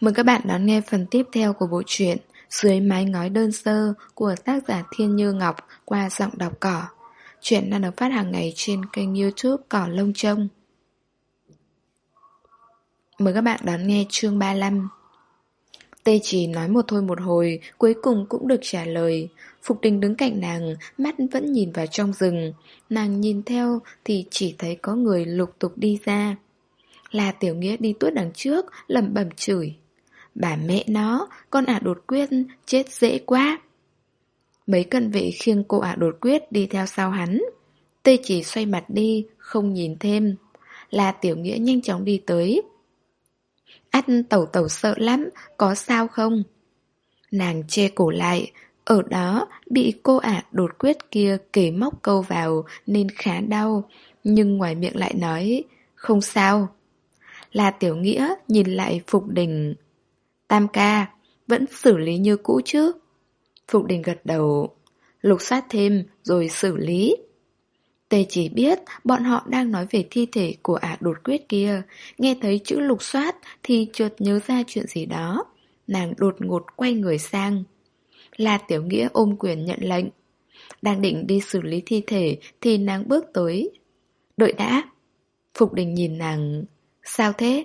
Mời các bạn đón nghe phần tiếp theo của bộ truyện Dưới mái ngói đơn sơ của tác giả Thiên Như Ngọc qua giọng đọc cỏ. Chuyện đang được phát hàng ngày trên kênh youtube Cỏ Lông Trông. Mời các bạn đón nghe chương 35. Tê chỉ nói một thôi một hồi, cuối cùng cũng được trả lời. Phục đình đứng cạnh nàng, mắt vẫn nhìn vào trong rừng. Nàng nhìn theo thì chỉ thấy có người lục tục đi ra. Là tiểu nghĩa đi tuốt đằng trước, lẩm bẩm chửi. Bà mẹ nó, con ả đột quyết, chết dễ quá. Mấy cận vệ khiêng cô ả đột quyết đi theo sau hắn. Tê chỉ xoay mặt đi, không nhìn thêm. Là tiểu nghĩa nhanh chóng đi tới. Át tẩu tẩu sợ lắm, có sao không? Nàng che cổ lại, ở đó bị cô ả đột quyết kia kề móc câu vào nên khá đau, nhưng ngoài miệng lại nói, không sao. Là tiểu nghĩa nhìn lại Phục Đình Tam ca, vẫn xử lý như cũ chứ? Phục đình gật đầu, lục soát thêm rồi xử lý. Tề chỉ biết bọn họ đang nói về thi thể của ả đột quyết kia, nghe thấy chữ lục soát thì chợt nhớ ra chuyện gì đó. Nàng đột ngột quay người sang. La Tiểu Nghĩa ôm quyền nhận lệnh. Đang định đi xử lý thi thể thì nàng bước tới. Đợi đã. Phục đình nhìn nàng. Sao thế?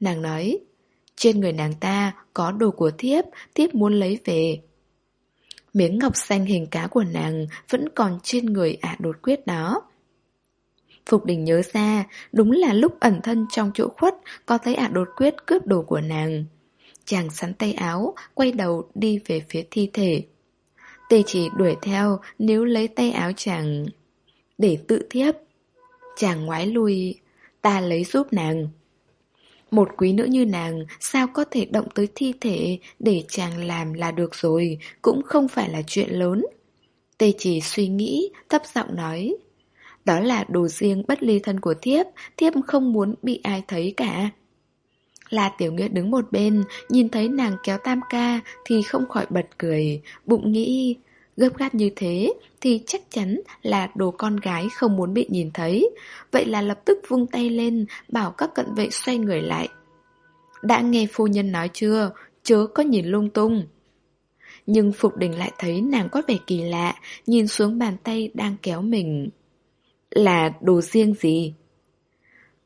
Nàng nói. Trên người nàng ta có đồ của thiếp, thiếp muốn lấy về. Miếng ngọc xanh hình cá của nàng vẫn còn trên người ả đột quyết đó. Phục đình nhớ ra, đúng là lúc ẩn thân trong chỗ khuất có thấy ả đột quyết cướp đồ của nàng. Chàng sắn tay áo, quay đầu đi về phía thi thể. Tê chỉ đuổi theo nếu lấy tay áo chàng để tự thiếp. Chàng ngoái lui, ta lấy giúp nàng. Một quý nữ như nàng sao có thể động tới thi thể để chàng làm là được rồi, cũng không phải là chuyện lớn. Tê chỉ suy nghĩ, thấp giọng nói. Đó là đồ riêng bất ly thân của thiếp, thiếp không muốn bị ai thấy cả. La Tiểu Nghĩa đứng một bên, nhìn thấy nàng kéo tam ca thì không khỏi bật cười, bụng nghĩ, gấp gáp như thế thì chắc chắn là đồ con gái không muốn bị nhìn thấy. Vậy là lập tức vung tay lên, bảo các cận vệ xoay người lại. Đã nghe phu nhân nói chưa, chớ có nhìn lung tung. Nhưng Phục Đình lại thấy nàng có vẻ kỳ lạ, nhìn xuống bàn tay đang kéo mình. Là đồ riêng gì?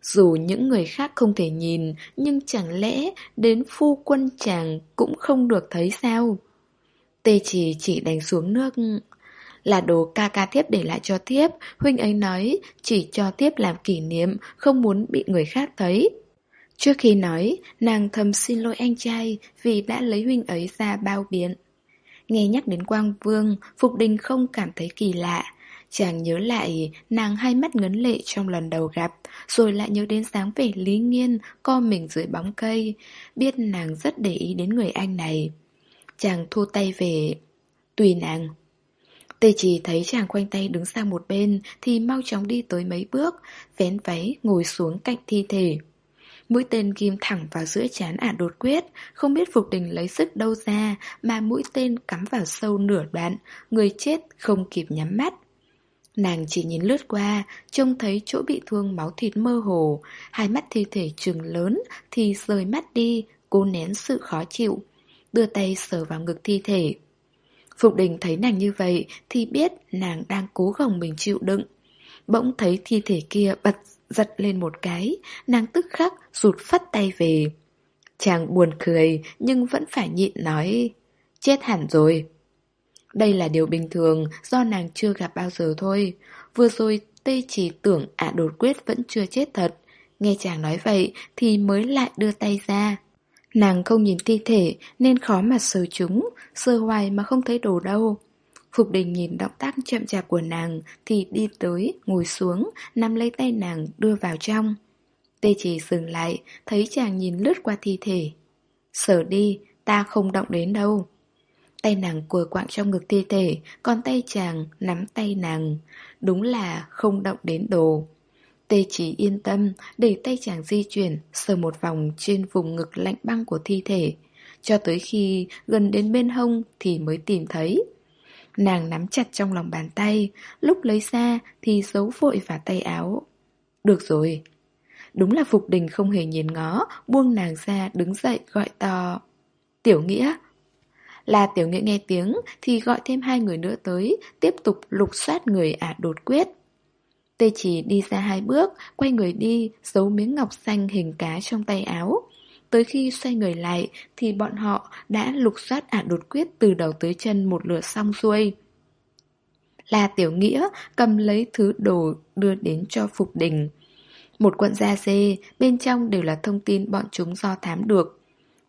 Dù những người khác không thể nhìn, nhưng chẳng lẽ đến phu quân chàng cũng không được thấy sao? Tê chỉ chỉ đánh xuống nước. Là đồ ca ca thiếp để lại cho thiếp, Huynh ấy nói, chỉ cho thiếp làm kỷ niệm, Không muốn bị người khác thấy. Trước khi nói, Nàng thầm xin lỗi anh trai Vì đã lấy huynh ấy ra bao biến. Nghe nhắc đến Quang Vương, Phục Đình không cảm thấy kỳ lạ. Chàng nhớ lại, nàng hai mắt ngấn lệ trong lần đầu gặp, Rồi lại nhớ đến dáng vẻ lý nghiên Co mình dưới bóng cây. Biết nàng rất để ý đến người anh này. Chàng thu tay về. Tùy nàng. Tê chỉ thấy chàng quanh tay đứng sang một bên Thì mau chóng đi tới mấy bước, Vén váy ngồi xuống cạnh thi thể. Mũi tên ghim thẳng vào giữa chán ả đột quyết, Không biết Phục Đình lấy sức đâu ra Mà mũi tên cắm vào sâu nửa đoạn, Người chết không kịp nhắm mắt. Nàng chỉ nhìn lướt qua, Trông thấy chỗ bị thương máu thịt mơ hồ. Hai mắt thi thể trừng lớn Thì rời mắt đi, Cố nén sự khó chịu đưa tay sờ vào ngực thi thể. Phục đình thấy nàng như vậy thì biết nàng đang cố gồng mình chịu đựng. Bỗng thấy thi thể kia bật giật lên một cái, nàng tức khắc rụt phát tay về. Chàng buồn cười nhưng vẫn phải nhịn nói, chết hẳn rồi. Đây là điều bình thường do nàng chưa gặp bao giờ thôi. Vừa rồi tê chỉ tưởng ả đột quyết vẫn chưa chết thật. Nghe chàng nói vậy thì mới lại đưa tay ra. Nàng không nhìn thi thể nên khó mà sờ chúng, sờ hoài mà không thấy đồ đâu. Phục đình nhìn động tác chậm chạp của nàng thì đi tới, ngồi xuống, nắm lấy tay nàng đưa vào trong. Tê chỉ dừng lại, thấy chàng nhìn lướt qua thi thể. Sờ đi, ta không động đến đâu. Tay nàng cùa quạng trong ngực thi thể, còn tay chàng nắm tay nàng. Đúng là không động đến đồ. Tê chỉ yên tâm, để tay chàng di chuyển, sờ một vòng trên vùng ngực lạnh băng của thi thể. Cho tới khi gần đến bên hông thì mới tìm thấy. Nàng nắm chặt trong lòng bàn tay, lúc lấy ra thì giấu vội vào tay áo. Được rồi. Đúng là Phục Đình không hề nhìn ngó, buông nàng ra đứng dậy gọi to. Tiểu Nghĩa. Là Tiểu Nghĩa nghe tiếng thì gọi thêm hai người nữa tới, tiếp tục lục soát người ả đột quyết. Tê chỉ đi ra hai bước, quay người đi, giấu miếng ngọc xanh hình cá trong tay áo. Tới khi xoay người lại thì bọn họ đã lục soát ả đột quyết từ đầu tới chân một lượt xong xuôi. Là Tiểu Nghĩa cầm lấy thứ đồ đưa đến cho Phục Đình. Một quận da dê, bên trong đều là thông tin bọn chúng do thám được.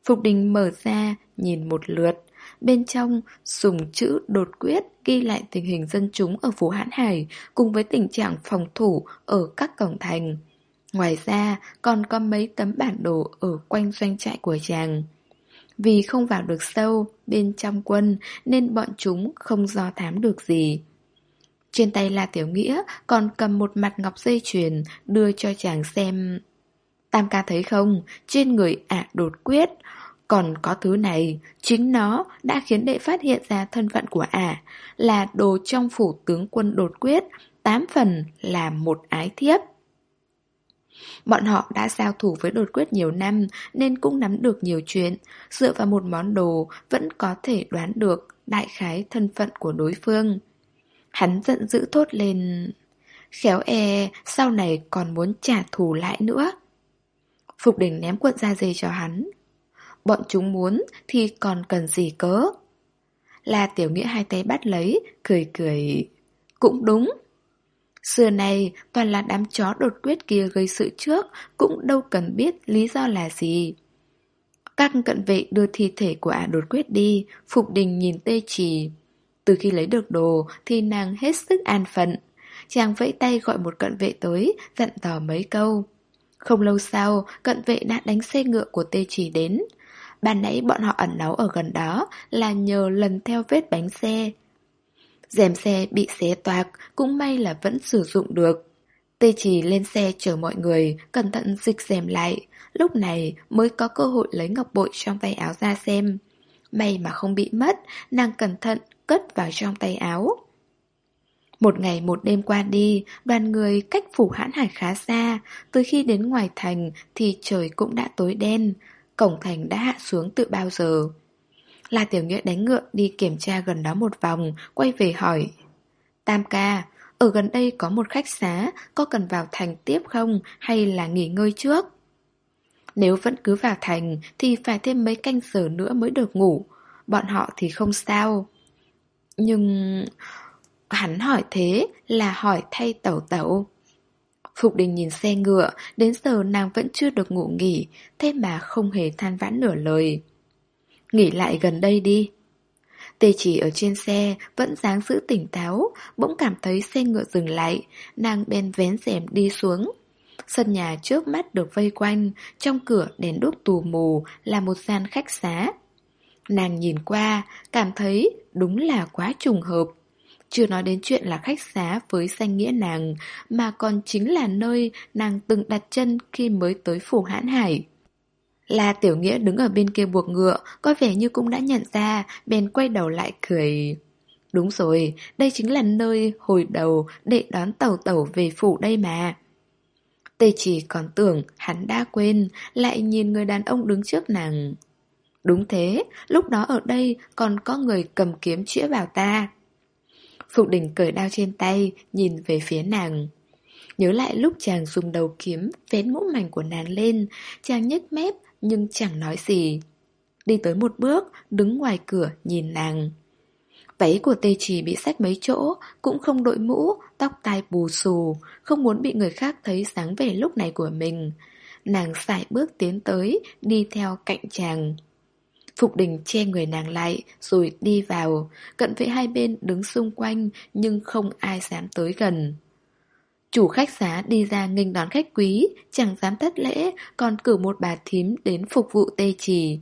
Phục Đình mở ra, nhìn một lượt. Bên trong dùng chữ đột quyết ghi lại tình hình dân chúng ở phố Hãn Hải cùng với tình trạng phòng thủ ở các cổng thành. Ngoài ra còn có mấy tấm bản đồ ở quanh doanh trại của chàng. Vì không vào được sâu bên trong quân nên bọn chúng không do thám được gì. Trên tay La Tiểu Nghĩa còn cầm một mặt ngọc dây chuyền đưa cho chàng xem. Tam ca thấy không, trên người ả đột quyết, còn có thứ này, chính nó đã khiến đệ phát hiện ra thân phận của ả, là đồ trong phủ tướng quân đột quyết, tám phần là một ái thiếp. Bọn họ đã giao thủ với đột quyết nhiều năm nên cũng nắm được nhiều chuyện, dựa vào một món đồ vẫn có thể đoán được đại khái thân phận của đối phương. Hắn giận dữ thốt lên Khéo e sau này còn muốn trả thù lại nữa Phục đỉnh ném cuộn da dê cho hắn Bọn chúng muốn thì còn cần gì cớ La Tiểu Nghĩa hai tay bắt lấy Cười cười Cũng đúng Xưa này toàn là đám chó đột quyết kia gây sự trước Cũng đâu cần biết lý do là gì Các cận vệ đưa thi thể của ả đột quyết đi Phục đình nhìn tê trì từ khi lấy được đồ thì nàng hết sức an phận. Chàng vẫy tay gọi một cận vệ tới, dặn dò mấy câu. Không lâu sau, cận vệ đã đánh xe ngựa của tê trì đến. Ban nãy bọn họ ẩn náu ở gần đó là nhờ lần theo vết bánh xe. rèm xe bị xé toạc, cũng may là vẫn sử dụng được. Tê chỉ lên xe chở mọi người, cẩn thận dịch rèm lại. Lúc này mới có cơ hội lấy ngọc bội trong tay áo ra xem. May mà không bị mất, nàng cẩn thận cất vào trong tay áo. Một ngày một đêm qua đi, đoàn người cách phủ hãn hải khá xa, từ khi đến ngoài thành thì trời cũng đã tối đen, cổng thành đã hạ xuống từ bao giờ. La Tiểu Nghĩa đánh ngựa đi kiểm tra gần đó một vòng, quay về hỏi. Tam ca, ở gần đây có một khách xá, có cần vào thành tiếp không hay là nghỉ ngơi trước? Nếu vẫn cứ vào thành thì phải thêm mấy canh giờ nữa mới được ngủ, bọn họ thì không sao. Nhưng... Hắn hỏi thế là hỏi thay tẩu tẩu. Phục đình nhìn xe ngựa, đến giờ nàng vẫn chưa được ngủ nghỉ, thế mà không hề than vãn nửa lời. Nghỉ lại gần đây đi. Tê chỉ ở trên xe, vẫn dáng giữ tỉnh táo, bỗng cảm thấy xe ngựa dừng lại, nàng bên vén rèm đi xuống. Sân nhà trước mắt được vây quanh, trong cửa đèn đuốc tù mù là một gian khách xá. Nàng nhìn qua, cảm thấy đúng là quá trùng hợp. Chưa nói đến chuyện là khách xá với danh nghĩa nàng, mà còn chính là nơi nàng từng đặt chân khi mới tới phủ hãn hải. La Tiểu Nghĩa đứng ở bên kia buộc ngựa, có vẻ như cũng đã nhận ra, bèn quay đầu lại cười. Đúng rồi, đây chính là nơi hồi đầu để đón tàu tàu về phủ đây mà. Tê chỉ còn tưởng hắn đã quên, lại nhìn người đàn ông đứng trước nàng. Đúng thế, lúc đó ở đây còn có người cầm kiếm chĩa vào ta. Phục đình cởi đao trên tay, nhìn về phía nàng. Nhớ lại lúc chàng dùng đầu kiếm vén mũ mảnh của nàng lên, chàng nhếch mép nhưng chẳng nói gì. Đi tới một bước, đứng ngoài cửa nhìn nàng. Váy của tê trì bị sách mấy chỗ, cũng không đội mũ, tóc tai bù xù, không muốn bị người khác thấy dáng vẻ lúc này của mình. Nàng sải bước tiến tới, đi theo cạnh chàng. Phục đình che người nàng lại rồi đi vào, cận vệ hai bên đứng xung quanh nhưng không ai dám tới gần. Chủ khách xá đi ra nghênh đón khách quý, chẳng dám thất lễ, còn cử một bà thím đến phục vụ tê trì.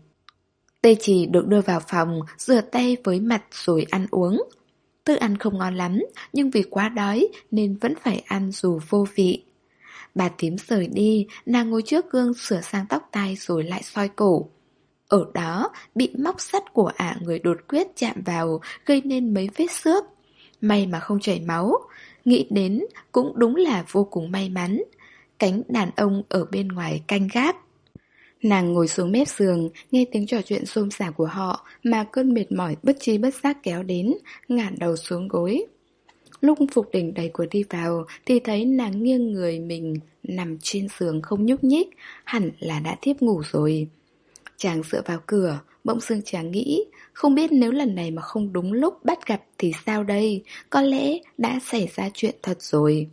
Tê trì được đưa vào phòng, rửa tay với mặt rồi ăn uống. Thức ăn không ngon lắm, nhưng vì quá đói nên vẫn phải ăn dù vô vị. Bà thím rời đi, nàng ngồi trước gương sửa sang tóc tai rồi lại soi cổ. Ở đó, bị móc sắt của ả người đột quyết chạm vào, gây nên mấy vết xước. May mà không chảy máu. Nghĩ đến cũng đúng là vô cùng may mắn. cánh đàn ông ở bên ngoài canh gác. Nàng ngồi xuống mép giường, nghe tiếng trò chuyện xôn xả của họ mà cơn mệt mỏi bất chi bất giác kéo đến, ngả đầu xuống gối. Lúc Phục đỉnh đầy của đi vào thì thấy nàng nghiêng người mình nằm trên giường không nhúc nhích, hẳn là đã thiếp ngủ rồi. Chàng dựa vào cửa, bỗng dưng chàng nghĩ, không biết nếu lần này mà không đúng lúc bắt gặp thì sao đây, có lẽ đã xảy ra chuyện thật rồi.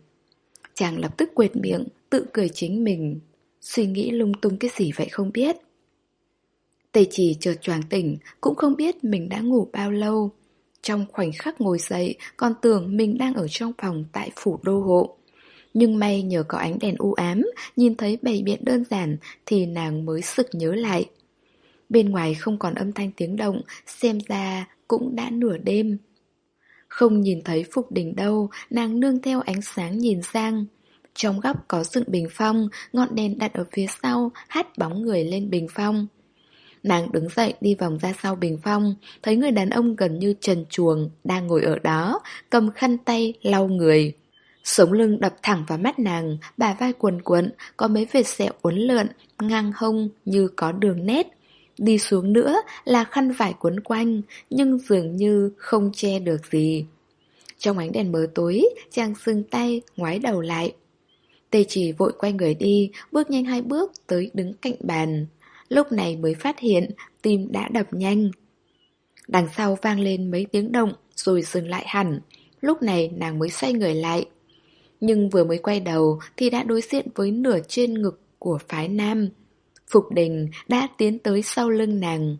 Chàng lập tức quệt miệng, tự cười chính mình. Suy nghĩ lung tung cái gì vậy không biết. Tề chỉ chợt choàng tỉnh, cũng không biết mình đã ngủ bao lâu. Trong khoảnh khắc ngồi dậy, còn tưởng mình đang ở trong phòng tại phủ đô hộ. Nhưng may nhờ có ánh đèn u ám, nhìn thấy bầy biện đơn giản thì nàng mới sực nhớ lại. Bên ngoài không còn âm thanh tiếng động, xem ra cũng đã nửa đêm. Không nhìn thấy Phục Đình đâu, nàng nương theo ánh sáng nhìn sang. Trong góc có dựng bình phong, ngọn đèn đặt ở phía sau, hát bóng người lên bình phong. Nàng đứng dậy đi vòng ra sau bình phong, thấy người đàn ông gần như trần chuồng, đang ngồi ở đó, cầm khăn tay, lau người. Sống lưng đập thẳng vào mắt nàng, bà vai quần quần, có mấy vệt sẹo uốn lượn, ngang hông như có đường nét. Đi xuống nữa là khăn vải cuốn quanh, nhưng dường như không che được gì. Trong ánh đèn mờ tối, chàng sưng tay, ngoái đầu lại. Tê chỉ vội quay người đi, bước nhanh hai bước tới đứng cạnh bàn. Lúc này mới phát hiện tim đã đập nhanh. Đằng sau vang lên mấy tiếng động rồi dừng lại hẳn. Lúc này nàng mới xoay người lại. Nhưng vừa mới quay đầu thì đã đối diện với nửa trên ngực của phái nam. Phục đình đã tiến tới sau lưng nàng.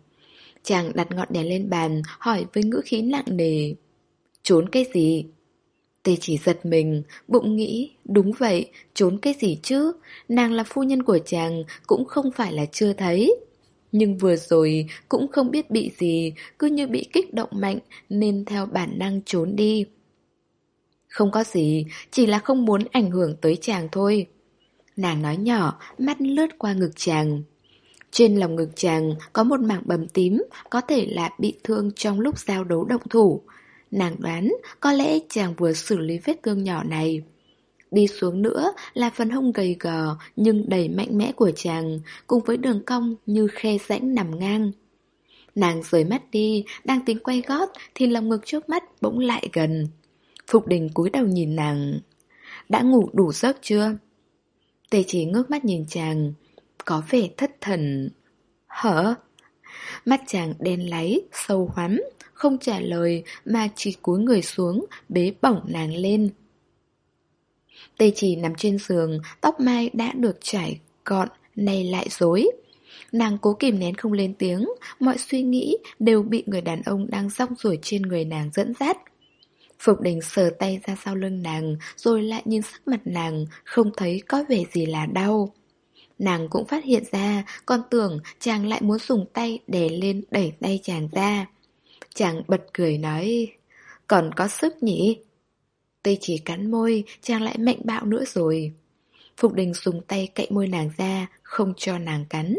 Chàng đặt ngọn đèn lên bàn, hỏi với ngữ khí nặng nề. Trốn cái gì? Tê chỉ giật mình, bụng nghĩ, đúng vậy, trốn cái gì chứ? Nàng là phu nhân của chàng, cũng không phải là chưa thấy. Nhưng vừa rồi cũng không biết bị gì, cứ như bị kích động mạnh nên theo bản năng trốn đi. Không có gì, chỉ là không muốn ảnh hưởng tới chàng thôi. Nàng nói nhỏ, mắt lướt qua ngực chàng. Trên lòng ngực chàng có một mảng bầm tím, có thể là bị thương trong lúc giao đấu động thủ. Nàng đoán có lẽ chàng vừa xử lý vết thương nhỏ này. Đi xuống nữa là phần hông gầy gò nhưng đầy mạnh mẽ của chàng, cùng với đường cong như khe rãnh nằm ngang. Nàng rời mắt đi, đang tính quay gót thì lòng ngực trước mắt bỗng lại gần. Phục đình cúi đầu nhìn nàng. Đã ngủ đủ giấc chưa? Tề chỉ ngước mắt nhìn chàng, có vẻ thất thần. Hở? Mắt chàng đen láy, sâu hoắm, không trả lời mà chỉ cúi người xuống, bế bỏng nàng lên. Tề chỉ nằm trên giường, tóc mai đã được trải gọn, nay lại rối. Nàng cố kìm nén không lên tiếng, mọi suy nghĩ đều bị người đàn ông đang rong ruổi trên người nàng dẫn dắt. Phục đình sờ tay ra sau lưng nàng, rồi lại nhìn sắc mặt nàng, không thấy có vẻ gì là đau. Nàng cũng phát hiện ra, còn tưởng chàng lại muốn dùng tay đè lên đẩy tay chàng ra. Chàng bật cười nói, còn có sức nhỉ? Tây chỉ cắn môi, chàng lại mạnh bạo nữa rồi. Phục đình dùng tay cậy môi nàng ra, không cho nàng cắn.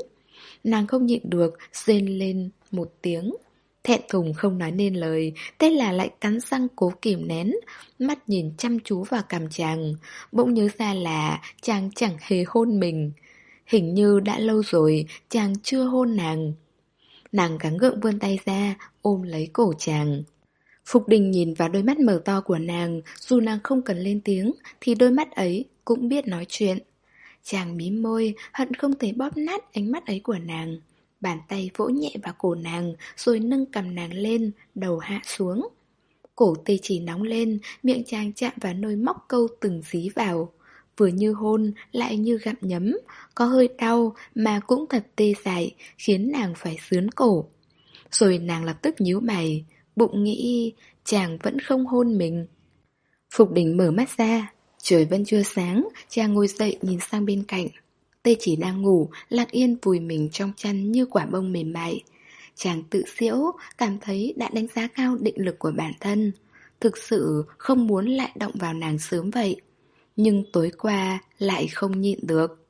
Nàng không nhịn được, rên lên một tiếng. Thẹn thùng không nói nên lời, thế là lại cắn răng cố kìm nén, mắt nhìn chăm chú vào cằm chàng. Bỗng nhớ ra là chàng chẳng hề hôn mình. Hình như đã lâu rồi chàng chưa hôn nàng. Nàng gắng gượng vươn tay ra, ôm lấy cổ chàng. Phục đình nhìn vào đôi mắt mở to của nàng, dù nàng không cần lên tiếng, thì đôi mắt ấy cũng biết nói chuyện. Chàng mím môi, hận không thể bóp nát ánh mắt ấy của nàng. Bàn tay vỗ nhẹ vào cổ nàng, rồi nâng cầm nàng lên, đầu hạ xuống. Cổ tê chỉ nóng lên, miệng chàng chạm vào nơi móc câu từng dí vào. Vừa như hôn, lại như gặm nhấm, có hơi đau mà cũng thật tê dại, khiến nàng phải sướn cổ. Rồi nàng lập tức nhíu mày, bụng nghĩ chàng vẫn không hôn mình. Phục đỉnh mở mắt ra, trời vẫn chưa sáng, chàng ngồi dậy nhìn sang bên cạnh. Tê chỉ đang ngủ, lạc yên vùi mình trong chăn như quả bông mềm mại. Chàng tự diễu, cảm thấy đã đánh giá cao định lực của bản thân. Thực sự không muốn lại động vào nàng sớm vậy. Nhưng tối qua lại không nhịn được.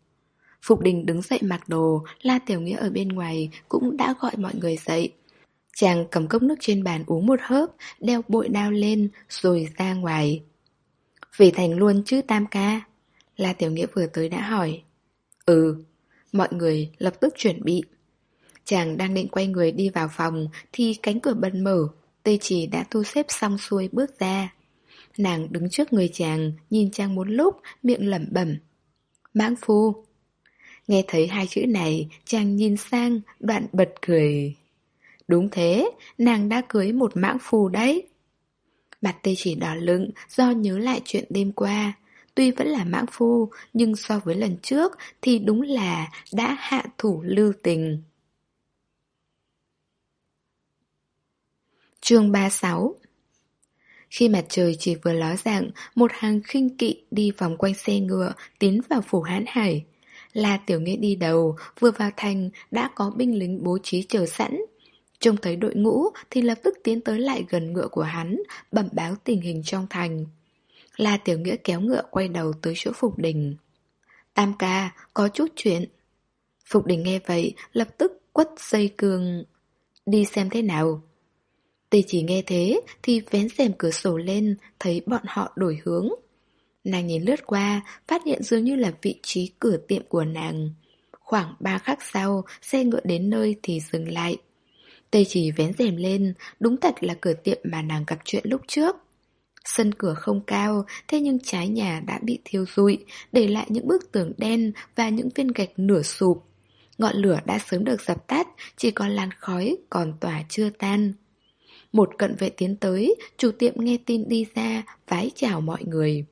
Phục đình đứng dậy mặc đồ, La Tiểu Nghĩa ở bên ngoài cũng đã gọi mọi người dậy. Chàng cầm cốc nước trên bàn uống một hớp, đeo bội đao lên, rồi ra ngoài. Về thành luôn chứ tam ca. La Tiểu Nghĩa vừa tới đã hỏi. Ừ, mọi người lập tức chuẩn bị. Chàng đang định quay người đi vào phòng thì cánh cửa bật mở, tê chỉ đã thu xếp xong xuôi bước ra. Nàng đứng trước người chàng, nhìn chàng một lúc, miệng lẩm bẩm. Mãng phu. Nghe thấy hai chữ này, chàng nhìn sang, đoạn bật cười. Đúng thế, nàng đã cưới một mãng phu đấy. Mặt tê chỉ đỏ lựng do nhớ lại chuyện đêm qua. Tuy vẫn là mãng phu, nhưng so với lần trước thì đúng là đã hạ thủ lưu tình. Chương 36 Khi mặt trời chỉ vừa ló dạng, một hàng khinh kỵ đi vòng quanh xe ngựa, tiến vào phủ hán hải. Là tiểu nghĩa đi đầu, vừa vào thành đã có binh lính bố trí chờ sẵn. Trông thấy đội ngũ thì lập tức tiến tới lại gần ngựa của hắn, bẩm báo tình hình trong thành. La Tiểu Nghĩa kéo ngựa quay đầu tới chỗ Phục Đình. Tam ca, có chút chuyện. Phục Đình nghe vậy, lập tức quất dây cương. Đi xem thế nào. Tì chỉ nghe thế thì vén rèm cửa sổ lên, thấy bọn họ đổi hướng. Nàng nhìn lướt qua, phát hiện dường như là vị trí cửa tiệm của nàng. Khoảng ba khắc sau, xe ngựa đến nơi thì dừng lại. Tê chỉ vén rèm lên, đúng thật là cửa tiệm mà nàng gặp chuyện lúc trước. Sân cửa không cao, thế nhưng trái nhà đã bị thiêu rụi, để lại những bức tường đen và những viên gạch nửa sụp. Ngọn lửa đã sớm được dập tắt, chỉ còn làn khói còn tỏa chưa tan. Một cận vệ tiến tới, chủ tiệm nghe tin đi ra, vái chào mọi người.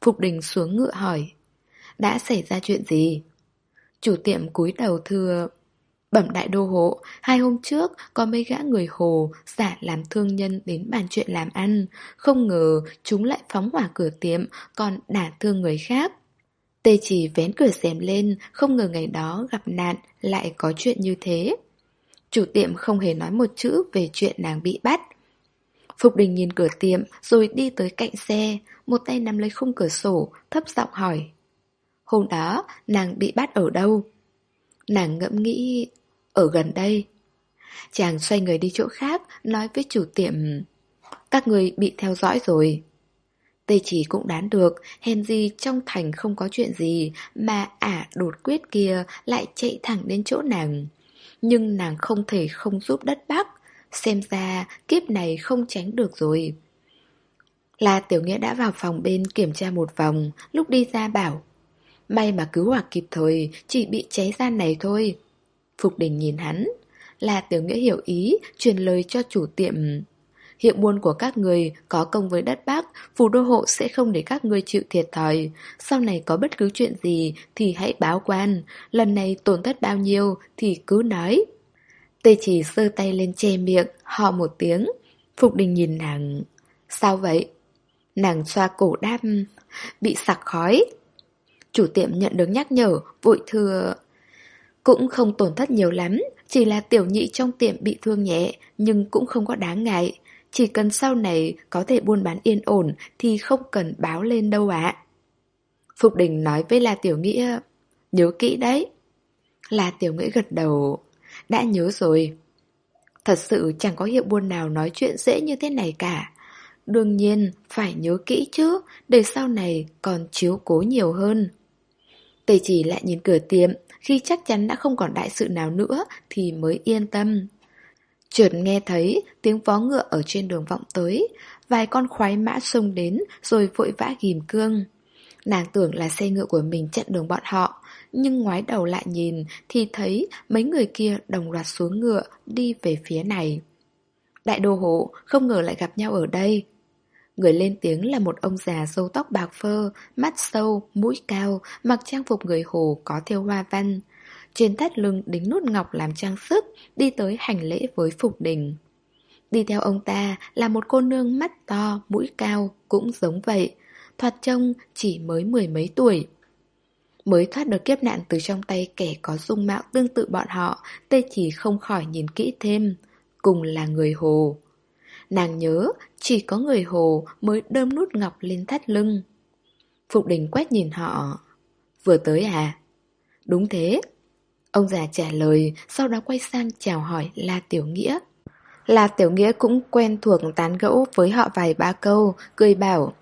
Phục đình xuống ngựa hỏi. Đã xảy ra chuyện gì? Chủ tiệm cúi đầu thưa Bẩm đại đô hộ, hai hôm trước có mấy gã người hồ giả làm thương nhân đến bàn chuyện làm ăn, không ngờ chúng lại phóng hỏa cửa tiệm, còn đả thương người khác. Tê chỉ vén cửa xém lên, không ngờ ngày đó gặp nạn lại có chuyện như thế. Chủ tiệm không hề nói một chữ về chuyện nàng bị bắt. Phục đình nhìn cửa tiệm rồi đi tới cạnh xe, một tay nắm lấy khung cửa sổ, thấp giọng hỏi. Hôm đó, nàng bị bắt ở đâu? Nàng ngẫm nghĩ ở gần đây. Chàng xoay người đi chỗ khác, nói với chủ tiệm Các người bị theo dõi rồi. Tê chỉ cũng đoán được, hèn gì trong thành không có chuyện gì mà ả đột quyết kia lại chạy thẳng đến chỗ nàng. Nhưng nàng không thể không giúp đất Bắc, xem ra kiếp này không tránh được rồi. La Tiểu Nghĩa đã vào phòng bên kiểm tra một vòng, lúc đi ra bảo May mà cứu hỏa kịp thời, chỉ bị cháy ra này thôi. Phục đình nhìn hắn. Là tiểu nghĩa hiểu ý Truyền lời cho chủ tiệm. Hiệu buôn của các người có công với đất Bắc Phủ đô hộ sẽ không để các người chịu thiệt thòi. Sau này có bất cứ chuyện gì Thì hãy báo quan. Lần này tổn thất bao nhiêu Thì cứ nói. Tê chỉ sơ tay lên che miệng Họ một tiếng. Phục đình nhìn nàng. Sao vậy? Nàng xoa cổ đam, Bị sặc khói. Chủ tiệm nhận được nhắc nhở Vội thưa cũng không tổn thất nhiều lắm, chỉ là tiểu nhị trong tiệm bị thương nhẹ, nhưng cũng không có đáng ngại. Chỉ cần sau này có thể buôn bán yên ổn thì không cần báo lên đâu ạ. Phục đình nói với La Tiểu Nghĩa, nhớ kỹ đấy. La Tiểu Nghĩa gật đầu, đã nhớ rồi. Thật sự chẳng có hiệu buôn nào nói chuyện dễ như thế này cả. Đương nhiên, phải nhớ kỹ chứ, để sau này còn chiếu cố nhiều hơn. Tề chỉ lại nhìn cửa tiệm, khi chắc chắn đã không còn đại sự nào nữa thì mới yên tâm. Chợt nghe thấy tiếng vó ngựa ở trên đường vọng tới, vài con khoái mã xông đến rồi vội vã ghim cương. Nàng tưởng là xe ngựa của mình chặn đường bọn họ, nhưng ngoái đầu lại nhìn thì thấy mấy người kia đồng loạt xuống ngựa đi về phía này. Đại đô hộ không ngờ lại gặp nhau ở đây. Người lên tiếng là một ông già râu tóc bạc phơ, mắt sâu, mũi cao, mặc trang phục người Hồ có thêu hoa văn. Trên thắt lưng đính nút ngọc làm trang sức, đi tới hành lễ với Phục Đình. Đi theo ông ta là một cô nương mắt to, mũi cao, cũng giống vậy. Thoạt trông chỉ mới mười mấy tuổi. Mới thoát được kiếp nạn từ trong tay kẻ có dung mạo tương tự bọn họ, tê chỉ không khỏi nhìn kỹ thêm. Cùng là người Hồ. Nàng nhớ chỉ có người Hồ mới đơm nút ngọc lên thắt lưng. Phục đình quét nhìn họ. Vừa tới à? Đúng thế. Ông già trả lời, sau đó quay sang chào hỏi La Tiểu Nghĩa. La Tiểu Nghĩa cũng quen thuộc tán gẫu với họ vài ba câu, cười bảo.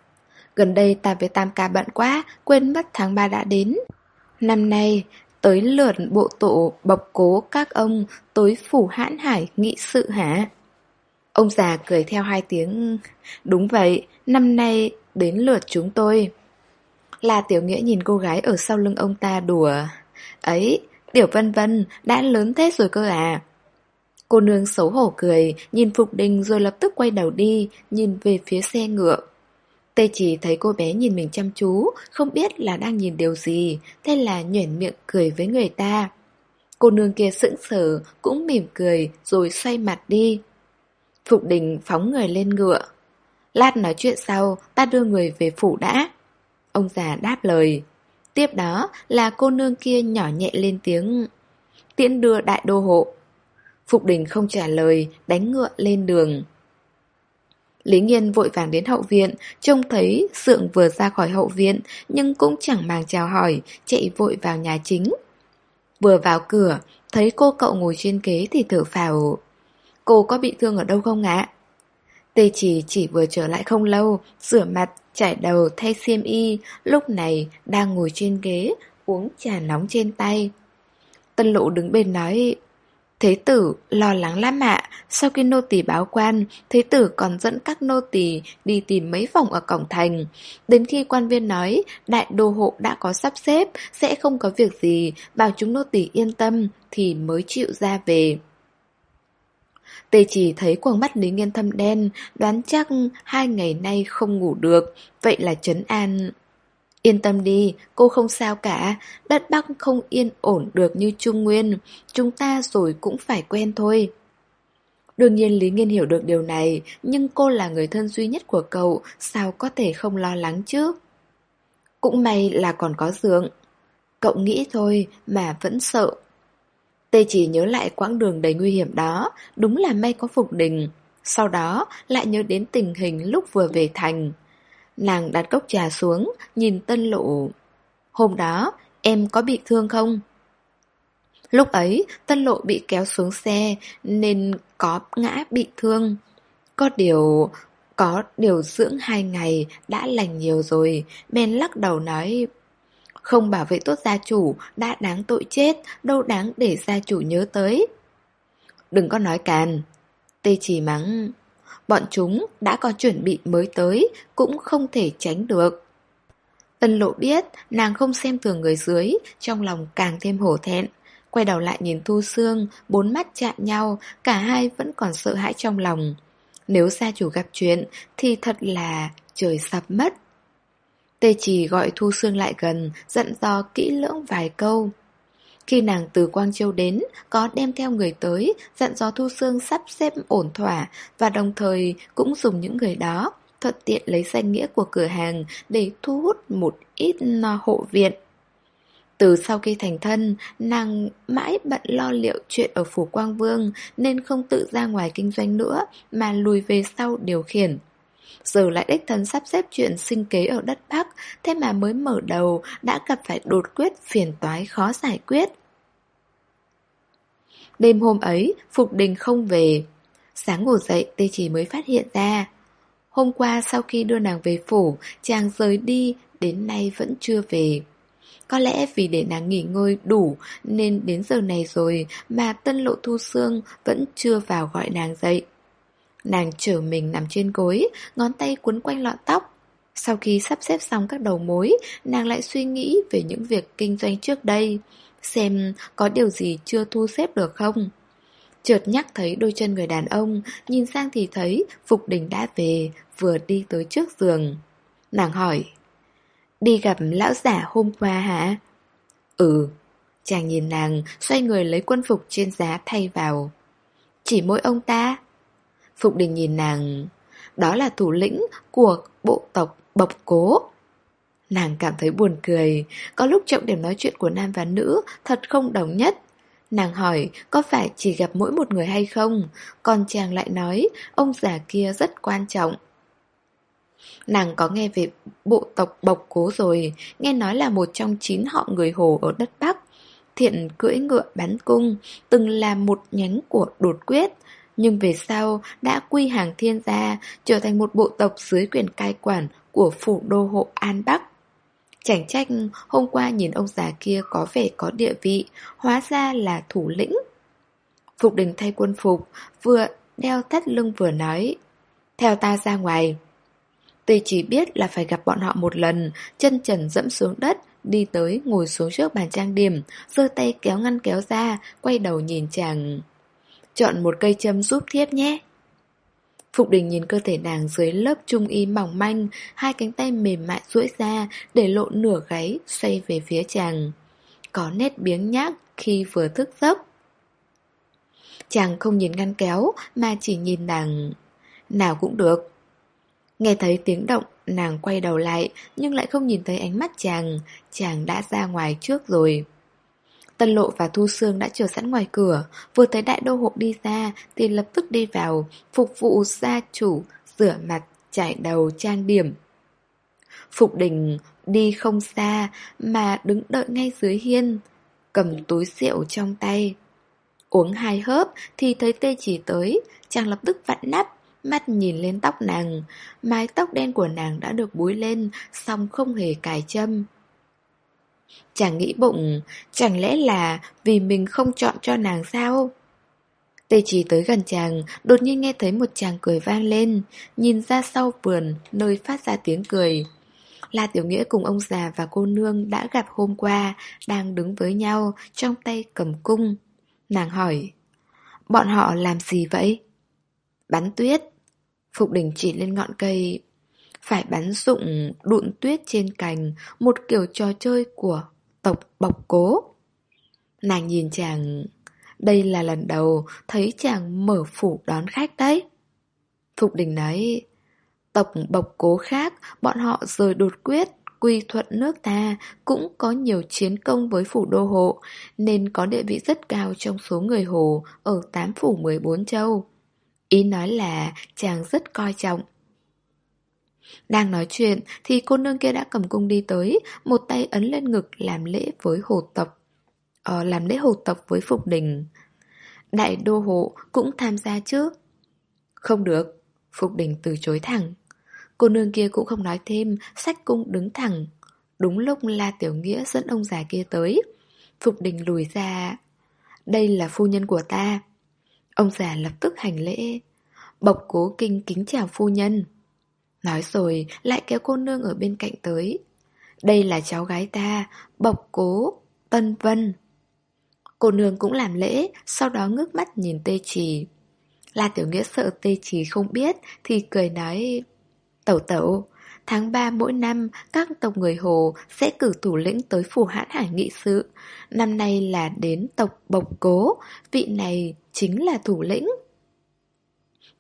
Gần đây ta với Tam ca bận quá, quên mất tháng 3 đã đến. Năm nay, tới lượt bộ tổ bọc cố các ông tối phủ hãn hải nghị sự hả? Ông già cười theo hai tiếng. Đúng vậy, năm nay đến lượt chúng tôi. La Tiểu Nghĩa nhìn cô gái ở sau lưng ông ta đùa. Ấy, Tiểu Vân Vân đã lớn thế rồi cơ à? Cô nương xấu hổ cười, nhìn Phục Đình rồi lập tức quay đầu đi, nhìn về phía xe ngựa. Tê chỉ thấy cô bé nhìn mình chăm chú, không biết là đang nhìn điều gì, thế là nhuyễn miệng cười với người ta. Cô nương kia sững sờ, cũng mỉm cười rồi xoay mặt đi. Phục đình phóng người lên ngựa. Lát nói chuyện sau, ta đưa người về phủ đã. Ông già đáp lời. Tiếp đó là cô nương kia nhỏ nhẹ lên tiếng. Tiễn đưa đại đô hộ. Phục đình không trả lời, đánh ngựa lên đường. Lý Nghiên vội vàng đến hậu viện, trông thấy Sượng vừa ra khỏi hậu viện, nhưng cũng chẳng màng chào hỏi, chạy vội vào nhà chính. Vừa vào cửa, thấy cô cậu ngồi trên ghế thì thở phào. Cô có bị thương ở đâu không ạ? Tê chỉ chỉ vừa trở lại không lâu, rửa mặt, chải đầu, thay xiêm y, lúc này đang ngồi trên ghế, uống trà nóng trên tay. Tân lộ đứng bên nói, Thế tử lo lắng lắm ạ, sau khi nô tỳ báo quan, thế tử còn dẫn các nô tỳ đi tìm mấy phòng ở cổng thành. Đến khi quan viên nói đại đô hộ đã có sắp xếp, sẽ không có việc gì, bảo chúng nô tỳ yên tâm thì mới chịu ra về. Tê chỉ thấy quầng mắt Lý Nghiên thâm đen, đoán chắc hai ngày nay không ngủ được, vậy là trấn an. Yên tâm đi, cô không sao cả, đất Bắc không yên ổn được như Trung Nguyên, chúng ta rồi cũng phải quen thôi. Đương nhiên Lý Nghiên hiểu được điều này, nhưng cô là người thân duy nhất của cậu, sao có thể không lo lắng chứ? Cũng may là còn có dượng. Cậu nghĩ thôi mà vẫn sợ. Tê chỉ nhớ lại quãng đường đầy nguy hiểm đó, đúng là may có Phục Đình. Sau đó lại nhớ đến tình hình lúc vừa về thành. Nàng đặt cốc trà xuống, nhìn tân lộ. Hôm đó, em có bị thương không? Lúc ấy, tân lộ bị kéo xuống xe nên có ngã bị thương. Có điều... Có điều dưỡng hai ngày đã lành nhiều rồi, Ben lắc đầu nói không bảo vệ tốt gia chủ, đã đáng tội chết, đâu đáng để gia chủ nhớ tới. Đừng có nói càn. Tê chỉ mắng Bọn chúng đã có chuẩn bị mới tới, cũng không thể tránh được. Tân lộ biết nàng không xem thường người dưới, trong lòng càng thêm hổ thẹn. Quay đầu lại nhìn Thu Sương, bốn mắt chạm nhau, cả hai vẫn còn sợ hãi trong lòng. Nếu gia chủ gặp chuyện thì thật là trời sập mất. Tê chỉ gọi Thu Sương lại gần, dặn dò kỹ lưỡng vài câu. Khi nàng từ Quang Châu đến, có đem theo người tới, dặn dò Thu Sương sắp xếp ổn thỏa và đồng thời cũng dùng những người đó thuận tiện lấy danh nghĩa của cửa hàng để thu hút một ít à, hộ viện. Từ sau khi thành thân, nàng mãi bận lo liệu chuyện ở Phủ Quang Vương nên không tự ra ngoài kinh doanh nữa mà lùi về sau điều khiển. Giờ lại đích thân sắp xếp chuyện sinh kế ở đất Bắc, thế mà mới mở đầu đã gặp phải đột quyết phiền toái khó giải quyết. Đêm hôm ấy, Phục Đình không về. Sáng ngủ dậy, Tê Chỉ mới phát hiện ra. Hôm qua sau khi đưa nàng về phủ, chàng rời đi, đến nay vẫn chưa về. Có lẽ vì để nàng nghỉ ngơi đủ nên đến giờ này rồi mà tân lộ thu xương vẫn chưa vào gọi nàng dậy. Nàng trở mình nằm trên gối, ngón tay cuốn quanh lọn tóc. Sau khi sắp xếp xong các đầu mối, nàng lại suy nghĩ về những việc kinh doanh trước đây xem có điều gì chưa thu xếp được không. Chợt nhắc thấy đôi chân người đàn ông, nhìn sang thì thấy Phục Đình đã về, vừa đi tới trước giường. Nàng hỏi, đi gặp lão giả hôm qua hả? Ừ, chàng nhìn nàng, xoay người lấy quân phục trên giá thay vào. Chỉ mỗi ông ta? Phục Đình nhìn nàng, đó là thủ lĩnh của bộ tộc Bộc Cố. Nàng cảm thấy buồn cười, có lúc trọng điểm nói chuyện của nam và nữ thật không đồng nhất. Nàng hỏi có phải chỉ gặp mỗi một người hay không, còn chàng lại nói ông già kia rất quan trọng. Nàng có nghe về bộ tộc Bộc Cố rồi, nghe nói là một trong chín họ người Hồ ở đất Bắc. Thiện cưỡi ngựa bắn cung, từng là một nhánh của đột quyết. Nhưng về sau, đã quy hàng thiên gia, Trở thành một bộ tộc dưới quyền cai quản Của phủ đô hộ An Bắc. Chẳng trách hôm qua nhìn ông già kia có vẻ có địa vị, Hóa ra là thủ lĩnh. Phục đình thay quân phục, Vừa đeo thắt lưng vừa nói, Theo ta ra ngoài Tây chỉ biết là phải gặp bọn họ một lần, Chân trần dẫm xuống đất, Đi tới ngồi xuống trước bàn trang điểm, giơ tay kéo ngăn kéo ra, Quay đầu nhìn chàng. Chọn một cây châm giúp thiếp nhé. Phục đình nhìn cơ thể nàng dưới lớp trung y mỏng manh, Hai cánh tay mềm mại duỗi ra Để lộ nửa gáy Xoay về phía chàng. Có nét biếng nhác khi vừa thức giấc. Chàng không nhìn ngăn kéo Mà chỉ nhìn nàng. Nào cũng được. Nghe thấy tiếng động, Nàng quay đầu lại Nhưng lại không nhìn thấy ánh mắt chàng. Chàng đã ra ngoài trước rồi. Tân Lộ và Thu Sương đã chờ sẵn ngoài cửa, vừa thấy đại đô hộ đi ra thì lập tức đi vào, phục vụ gia chủ, rửa mặt, chải đầu, trang điểm. Phục đình đi không xa mà đứng đợi ngay dưới hiên, cầm túi rượu trong tay. Uống hai hớp thì thấy tê chỉ tới, chàng lập tức vặn nắp, mắt nhìn lên tóc nàng. Mái tóc đen của nàng đã được búi lên, xong không hề cài châm. Chàng nghĩ bụng, chẳng lẽ là vì mình không chọn cho nàng sao? Tê chỉ tới gần chàng, đột nhiên nghe thấy một chàng cười vang lên, nhìn ra sau vườn, nơi phát ra tiếng cười. La Tiểu Nghĩa cùng ông già và cô nương đã gặp hôm qua, đang đứng với nhau, trong tay cầm cung. Nàng hỏi, bọn họ làm gì vậy? Bắn tuyết. Phục đỉnh chỉ lên ngọn cây, phải bắn dụng đụn tuyết trên cành, một kiểu trò chơi của tộc bọc cố. Nàng nhìn chàng, đây là lần đầu thấy chàng mở phủ đón khách đấy. Thục đình nói, tộc bọc cố khác, bọn họ rời đột quyết, quy thuận nước ta cũng có nhiều chiến công với phủ đô hộ, nên có địa vị rất cao trong số người hồ ở tám phủ 14 châu. Ý nói là chàng rất coi trọng đang nói chuyện thì cô nương kia đã cầm cung đi tới, một tay ấn lên ngực làm lễ với hồ tộc. Ờ, làm lễ hồ tộc với Phục Đình. Đại đô hộ cũng tham gia chứ? Không được, Phục Đình từ chối thẳng. Cô nương kia cũng không nói thêm, sách cung đứng thẳng. Đúng lúc La Tiểu Nghĩa dẫn ông già kia tới. Phục Đình lùi ra. Đây là phu nhân của ta. Ông già lập tức hành lễ. Bộc cố kinh kính chào phu nhân. Nói rồi lại kéo cô nương ở bên cạnh tới Đây là cháu gái ta Bộc cố Tân Vân Cô nương cũng làm lễ Sau đó ngước mắt nhìn tê trì La Tiểu Nghĩa sợ tê trì không biết Thì cười nói Tẩu tẩu Tháng 3 mỗi năm, các tộc người Hồ sẽ cử thủ lĩnh tới phủ hãn hải nghị sự. Năm nay là đến tộc Bộc Cố, vị này chính là thủ lĩnh.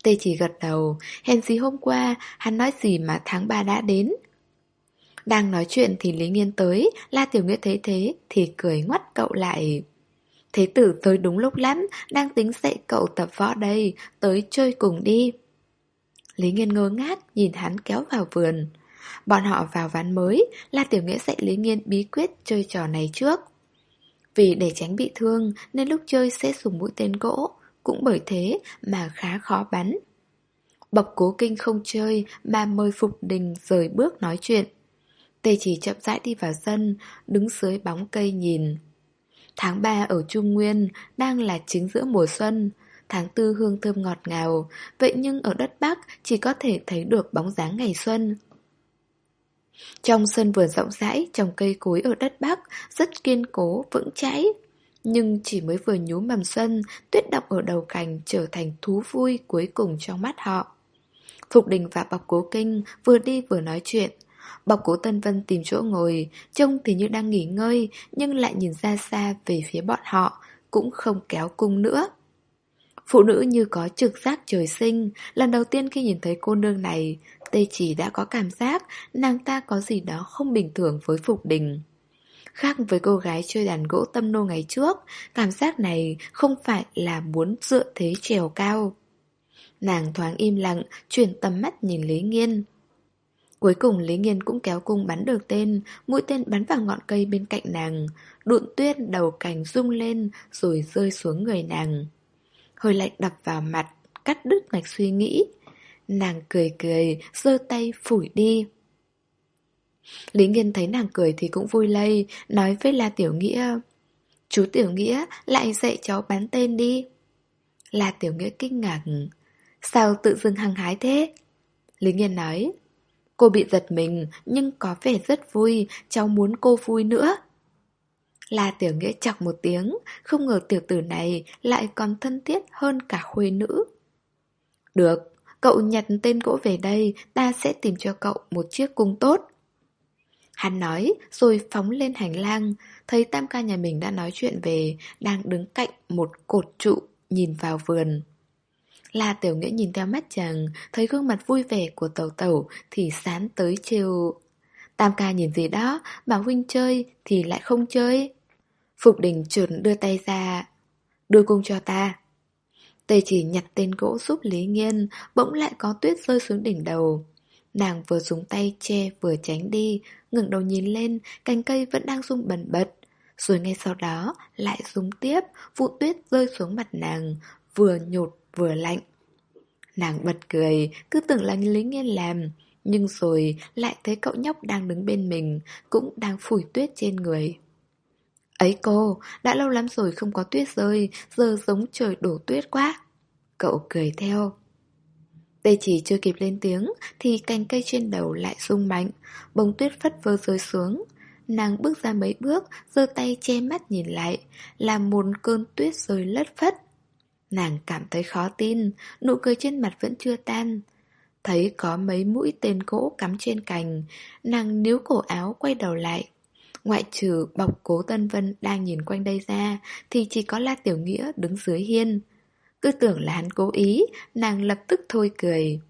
Tê chỉ gật đầu, hèn gì hôm qua, hắn nói gì mà tháng 3 đã đến. Đang nói chuyện thì Lý Nghiên tới, La Tiểu Nghĩa thấy thế thì cười ngoắt cậu lại. Thế tử tới đúng lúc lắm, đang tính dạy cậu tập võ đây, tới chơi cùng đi. Lý Nghiên ngơ ngác nhìn hắn kéo vào vườn. Bọn họ vào ván mới, La Tiểu Nghĩa dạy Lý Nghiên bí quyết chơi trò này trước. Vì để tránh bị thương nên lúc chơi sẽ dùng mũi tên gỗ, cũng bởi thế mà khá khó bắn. Bọc cố kinh không chơi mà mời Phục Đình rời bước nói chuyện. Tê chỉ chậm rãi đi vào sân, đứng dưới bóng cây nhìn. Tháng 3 ở Trung Nguyên đang là chính giữa mùa xuân, tháng tư hương thơm ngọt ngào, vậy nhưng ở đất Bắc chỉ có thể thấy được bóng dáng ngày xuân. Trong sân vườn rộng rãi, trồng cây cối ở đất Bắc rất kiên cố, vững chãi, nhưng chỉ mới vừa nhú mầm xuân, tuyết động ở đầu cành trở thành thú vui cuối cùng trong mắt họ. Phục Đình và Bọc Cố Kinh vừa đi vừa nói chuyện. Bọc Cố Tân Vân tìm chỗ ngồi, trông thì như đang nghỉ ngơi, nhưng lại nhìn ra xa về phía bọn họ, cũng không kéo cung nữa. Phụ nữ như có trực giác trời sinh, lần đầu tiên khi nhìn thấy cô nương này, Tê chỉ đã có cảm giác nàng ta có gì đó không bình thường với Phục Đình. Khác với cô gái chơi đàn gỗ tâm nô ngày trước, cảm giác này không phải là muốn dựa thế trèo cao. Nàng thoáng im lặng, chuyển tầm mắt nhìn Lý Nghiên. Cuối cùng Lý Nghiên cũng kéo cung bắn được tên, mũi tên bắn vào ngọn cây bên cạnh nàng, đụn tuyết đầu cành rung lên rồi rơi xuống người nàng. Hơi lạnh đập vào mặt, cắt đứt mạch suy nghĩ. Nàng cười cười, giơ tay phủi đi. Lý Nghiên thấy nàng cười thì cũng vui lây, nói với La Tiểu Nghĩa. Chú Tiểu Nghĩa lại dạy cháu bán tên đi. La Tiểu Nghĩa kinh ngạc. Sao tự dưng hăng hái thế? Lý Nghiên nói. Cô bị giật mình nhưng có vẻ rất vui, cháu muốn cô vui nữa. La Tiểu Nghĩa chọc một tiếng, không ngờ tiểu tử này lại còn thân thiết hơn cả khuê nữ. Được, cậu nhặt tên gỗ về đây, ta sẽ tìm cho cậu một chiếc cung tốt. Hắn nói rồi phóng lên hành lang, thấy tam ca nhà mình đã nói chuyện về, đang đứng cạnh một cột trụ, nhìn vào vườn. La Tiểu Nghĩa nhìn theo mắt chàng, thấy gương mặt vui vẻ của tàu tàu thì sán tới trêu. Tam ca nhìn gì đó, bảo huynh chơi thì lại không chơi. Phục đình trượt đưa tay ra, đưa cung cho ta. Tê chỉ nhặt tên gỗ giúp Lý Nghiên, bỗng lại có tuyết rơi xuống đỉnh đầu. Nàng vừa dùng tay che vừa tránh đi, ngẩng đầu nhìn lên, cành cây vẫn đang rung bần bật. Rồi ngay sau đó lại rung tiếp, vụ tuyết rơi xuống mặt nàng, vừa nhột vừa lạnh. Nàng bật cười, cứ tưởng là Lý Nghiên làm, nhưng rồi lại thấy cậu nhóc đang đứng bên mình, cũng đang phủi tuyết trên người. Ấy cô, đã lâu lắm rồi không có tuyết rơi, giờ giống trời đổ tuyết quá. Cậu cười theo. Tê chỉ chưa kịp lên tiếng thì cành cây trên đầu lại rung mạnh, bông tuyết phất vơ rơi xuống. Nàng bước ra mấy bước, giơ tay che mắt nhìn lại, làm một cơn tuyết rơi lất phất. Nàng cảm thấy khó tin, nụ cười trên mặt vẫn chưa tan. Thấy có mấy mũi tên gỗ cắm trên cành, nàng níu cổ áo quay đầu lại. Ngoại trừ bọc cố Tân Vân đang nhìn quanh đây ra, thì chỉ có La Tiểu Nghĩa đứng dưới hiên. Cứ tưởng là hắn cố ý, nàng lập tức thôi cười.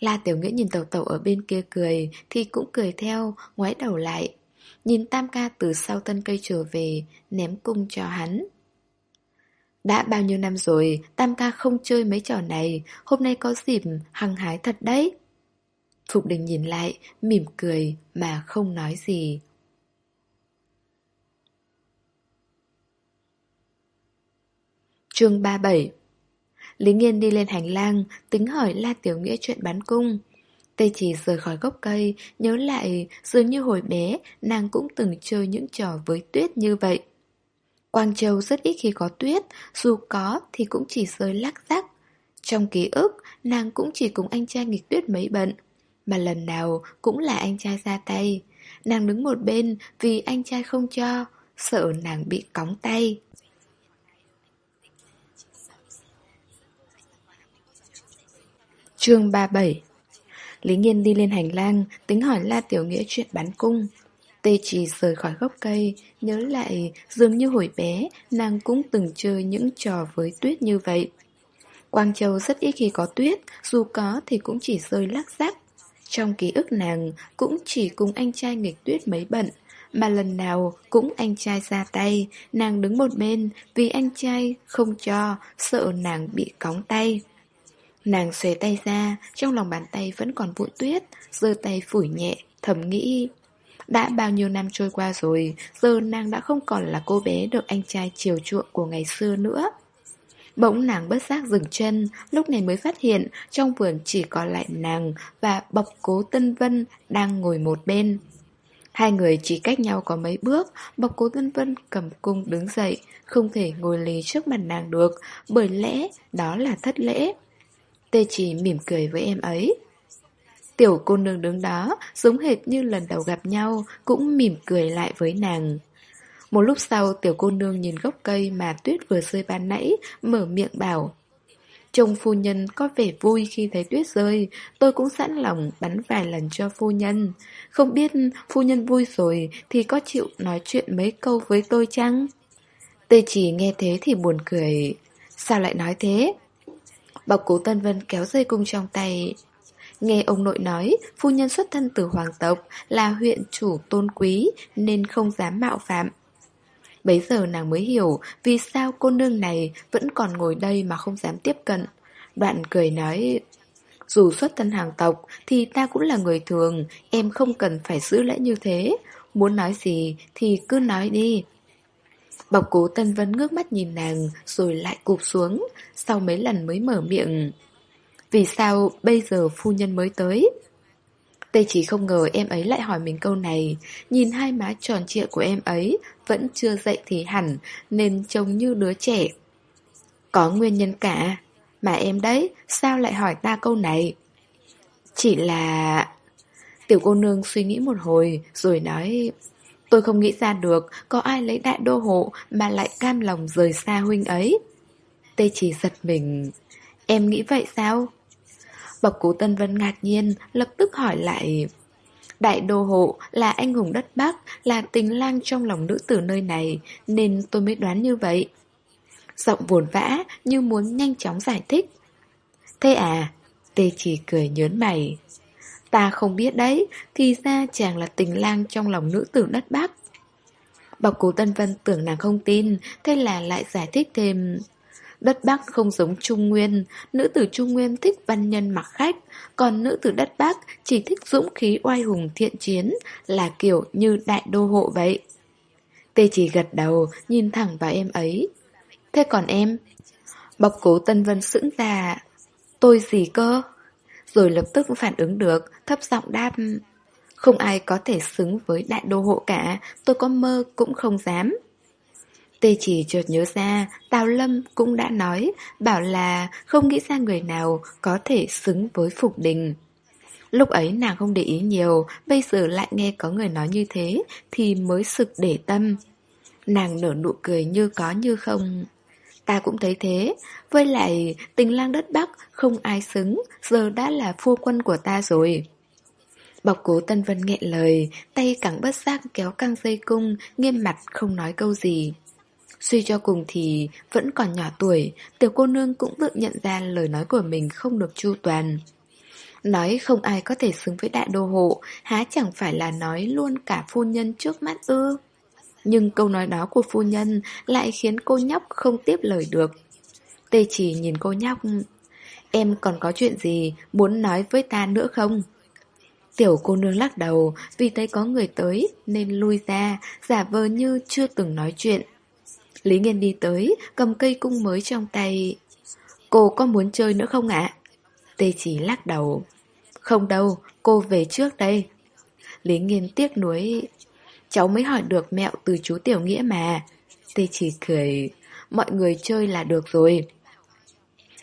La Tiểu Nghĩa nhìn tẩu tẩu ở bên kia cười, thì cũng cười theo, ngoái đầu lại. Nhìn Tam ca từ sau thân cây trở về, ném cung cho hắn. Đã bao nhiêu năm rồi, Tam ca không chơi mấy trò này, hôm nay có dịp hăng hái thật đấy. Phục đình nhìn lại, mỉm cười mà không nói gì. chương 37 Lý Nghiên đi lên hành lang, tính hỏi La Tiểu Nghĩa chuyện bán cung. Tê chỉ rời khỏi gốc cây, nhớ lại dường như hồi bé nàng cũng từng chơi những trò với tuyết như vậy. Quang Châu rất ít khi có tuyết, dù có thì cũng chỉ rơi lắc rắc. Trong ký ức, nàng cũng chỉ cùng anh trai nghịch tuyết mấy bận, mà lần nào cũng là anh trai ra tay. Nàng đứng một bên vì anh trai không cho, sợ nàng bị cóng tay. Chương 37 Lý Nghiên đi lên hành lang, tính hỏi La Tiểu Nghĩa chuyện bắn cung. Tê chỉ rời khỏi gốc cây, nhớ lại dường như hồi bé, nàng cũng từng chơi những trò với tuyết như vậy. Quang Châu rất ít khi có tuyết, dù có thì cũng chỉ rơi lác rác. Trong ký ức nàng, cũng chỉ cùng anh trai nghịch tuyết mấy bận, mà lần nào cũng anh trai ra tay, nàng đứng một bên vì anh trai không cho, sợ nàng bị cóng tay. Nàng xòe tay ra, trong lòng bàn tay vẫn còn vụn tuyết, giơ tay phủi nhẹ, thầm nghĩ. Đã bao nhiêu năm trôi qua rồi, giờ nàng đã không còn là cô bé được anh trai chiều chuộng của ngày xưa nữa. Bỗng nàng bất giác dừng chân, lúc này mới phát hiện trong vườn chỉ còn lại nàng và bọc cố Tân Vân đang ngồi một bên. Hai người chỉ cách nhau có mấy bước, bọc cố Tân Vân cầm cung đứng dậy, không thể ngồi lì trước mặt nàng được, bởi lẽ đó là thất lễ. Tê chỉ mỉm cười với em ấy. Tiểu cô nương đứng đó, giống hệt như lần đầu gặp nhau, cũng mỉm cười lại với nàng. Một lúc sau, tiểu cô nương nhìn gốc cây mà tuyết vừa rơi ban nãy, mở miệng bảo. Chồng phu nhân có vẻ vui khi thấy tuyết rơi, tôi cũng sẵn lòng bắn vài lần cho phu nhân. Không biết phu nhân vui rồi thì có chịu nói chuyện mấy câu với tôi chăng? Tê chỉ nghe thế thì buồn cười. Sao lại nói thế? Bọc cố Tân Vân kéo dây cung trong tay. Nghe ông nội nói, Phu nhân xuất thân từ hoàng tộc, Là huyện chủ tôn quý, Nên không dám mạo phạm. Bấy giờ nàng mới hiểu Vì sao cô nương này Vẫn còn ngồi đây mà không dám tiếp cận. Đoạn cười nói, Dù xuất thân hàng tộc Thì ta cũng là người thường, Em không cần phải giữ lễ như thế. Muốn nói gì thì cứ nói đi. Bọc cố Tân Vân ngước mắt nhìn nàng rồi lại cụp xuống, sau mấy lần mới mở miệng. Vì sao bây giờ phu nhân mới tới? Tê chỉ không ngờ em ấy lại hỏi mình câu này Nhìn hai má tròn trịa của em ấy Vẫn chưa dậy thì hẳn Nên trông như đứa trẻ Có nguyên nhân cả Mà em đấy Sao lại hỏi ta câu này Chỉ là... Tiểu cô nương suy nghĩ một hồi Rồi nói Tôi không nghĩ ra được Có ai lấy đại đô hộ Mà lại cam lòng rời xa huynh ấy Tê chỉ giật mình Em nghĩ vậy sao? Bọc Cú Tân Vân ngạc nhiên, lập tức hỏi lại. Đại đô hộ là anh hùng đất Bắc, là tình lang trong lòng nữ tử nơi này, nên tôi mới đoán như vậy. Giọng buồn vã như muốn nhanh chóng giải thích. Thế à? Tê chỉ cười nhớn mày. Ta không biết đấy, thì ra chàng là tình lang trong lòng nữ tử đất Bắc. Bọc cố Tân Vân tưởng nàng không tin, thế là lại giải thích thêm. Đất Bắc không giống Trung Nguyên, nữ tử Trung Nguyên thích văn nhân mặc khách, còn nữ tử đất Bắc chỉ thích dũng khí oai hùng thiện chiến, là kiểu như đại đô hộ vậy. Tê chỉ gật đầu, nhìn thẳng vào em ấy. Thế còn em? Bọc cố Tân Vân sững ra. Tôi gì cơ? Rồi lập tức phản ứng được, thấp giọng đáp. Không ai có thể xứng với đại đô hộ cả, tôi có mơ cũng không dám. Tê chỉ chợt nhớ ra, Tào Lâm cũng đã nói, bảo là không nghĩ ra người nào có thể xứng với Phục Đình. Lúc ấy nàng không để ý nhiều, bây giờ lại nghe có người nói như thế, thì mới sực để tâm. Nàng nở nụ cười như có như không. Ta cũng thấy thế, với lại tình lang đất Bắc không ai xứng, giờ đã là phu quân của ta rồi. Bọc cố Tân Vân nghẹn lời, tay cẳng bất giác kéo căng dây cung, nghiêm mặt không nói câu gì. Suy cho cùng thì vẫn còn nhỏ tuổi, tiểu cô nương cũng tự nhận ra lời nói của mình không được chu toàn. Nói không ai có thể xứng với đại đô hộ, há chẳng phải là nói luôn cả phu nhân trước mắt ư. Nhưng câu nói đó của phu nhân lại khiến cô nhóc không tiếp lời được. Tê chỉ nhìn cô nhóc, em còn có chuyện gì muốn nói với ta nữa không? Tiểu cô nương lắc đầu vì thấy có người tới nên lui ra, giả vờ như chưa từng nói chuyện. Lý Nghiên đi tới, cầm cây cung mới trong tay. Cô có muốn chơi nữa không ạ? Tê chỉ lắc đầu. Không đâu, cô về trước đây. Lý Nghiên tiếc nuối. Cháu mới hỏi được mẹo từ chú Tiểu Nghĩa mà. Tê chỉ cười. Mọi người chơi là được rồi.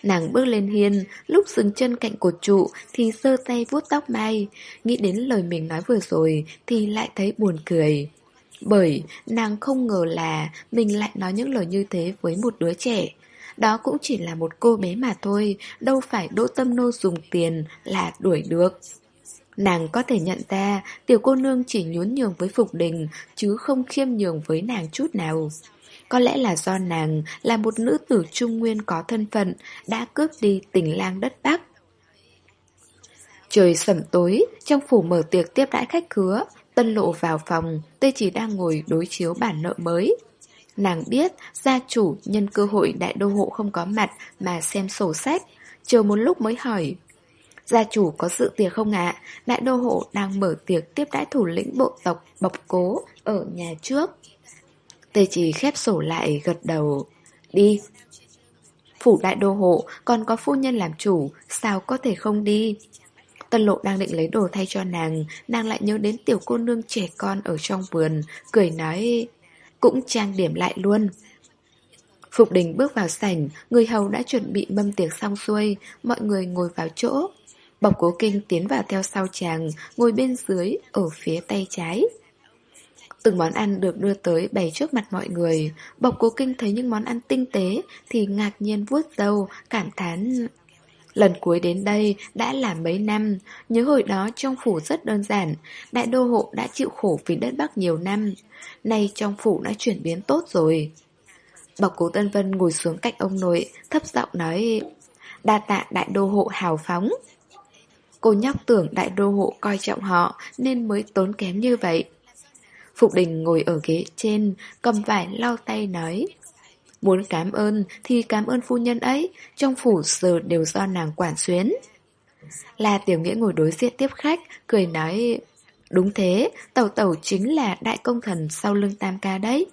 Nàng bước lên hiên, lúc dừng chân cạnh cột trụ thì sơ tay vuốt tóc mai. Nghĩ đến lời mình nói vừa rồi thì lại thấy buồn cười. Bởi nàng không ngờ là mình lại nói những lời như thế với một đứa trẻ. Đó cũng chỉ là một cô bé mà thôi, đâu phải Đỗ Tâm Nô dùng tiền là đuổi được. Nàng có thể nhận ra tiểu cô nương chỉ nhún nhường với Phục Đình chứ không khiêm nhường với nàng chút nào. Có lẽ là do nàng là một nữ tử trung nguyên có thân phận đã cướp đi tình lang đất Bắc. Trời sẩm tối, trong phủ mở tiệc tiếp đãi khách khứa, Tân lộ vào phòng, tê chỉ đang ngồi đối chiếu bản nợ mới. Nàng biết gia chủ nhân cơ hội đại đô hộ không có mặt mà xem sổ sách, chờ một lúc mới hỏi. Gia chủ có sự tiệc không ạ? Đại đô hộ đang mở tiệc tiếp đãi thủ lĩnh bộ tộc bộc cố ở nhà trước. Tê chỉ khép sổ lại gật đầu. Đi. Phủ đại đô hộ còn có phu nhân làm chủ, sao có thể không đi? Tân lộ đang định lấy đồ thay cho nàng Nàng lại nhớ đến tiểu cô nương trẻ con ở trong vườn Cười nói Cũng trang điểm lại luôn Phục đình bước vào sảnh Người hầu đã chuẩn bị mâm tiệc xong xuôi Mọi người ngồi vào chỗ Bọc cố kinh tiến vào theo sau chàng Ngồi bên dưới ở phía tay trái Từng món ăn được đưa tới bày trước mặt mọi người Bọc cố kinh thấy những món ăn tinh tế Thì ngạc nhiên vuốt dâu Cảm thán Lần cuối đến đây đã là mấy năm, nhớ hồi đó trong phủ rất đơn giản, đại đô hộ đã chịu khổ vì đất Bắc nhiều năm, nay trong phủ đã chuyển biến tốt rồi. Bọc cố Tân Vân ngồi xuống cạnh ông nội, thấp giọng nói, đa tạ đại đô hộ hào phóng. Cô nhóc tưởng đại đô hộ coi trọng họ nên mới tốn kém như vậy. Phục đình ngồi ở ghế trên, cầm vải lau tay nói, Muốn cảm ơn thì cảm ơn phu nhân ấy, trong phủ giờ đều do nàng quản xuyến. La Tiểu Nghĩa ngồi đối diện tiếp khách, cười nói, đúng thế, tẩu tẩu chính là đại công thần sau lưng tam ca đấy.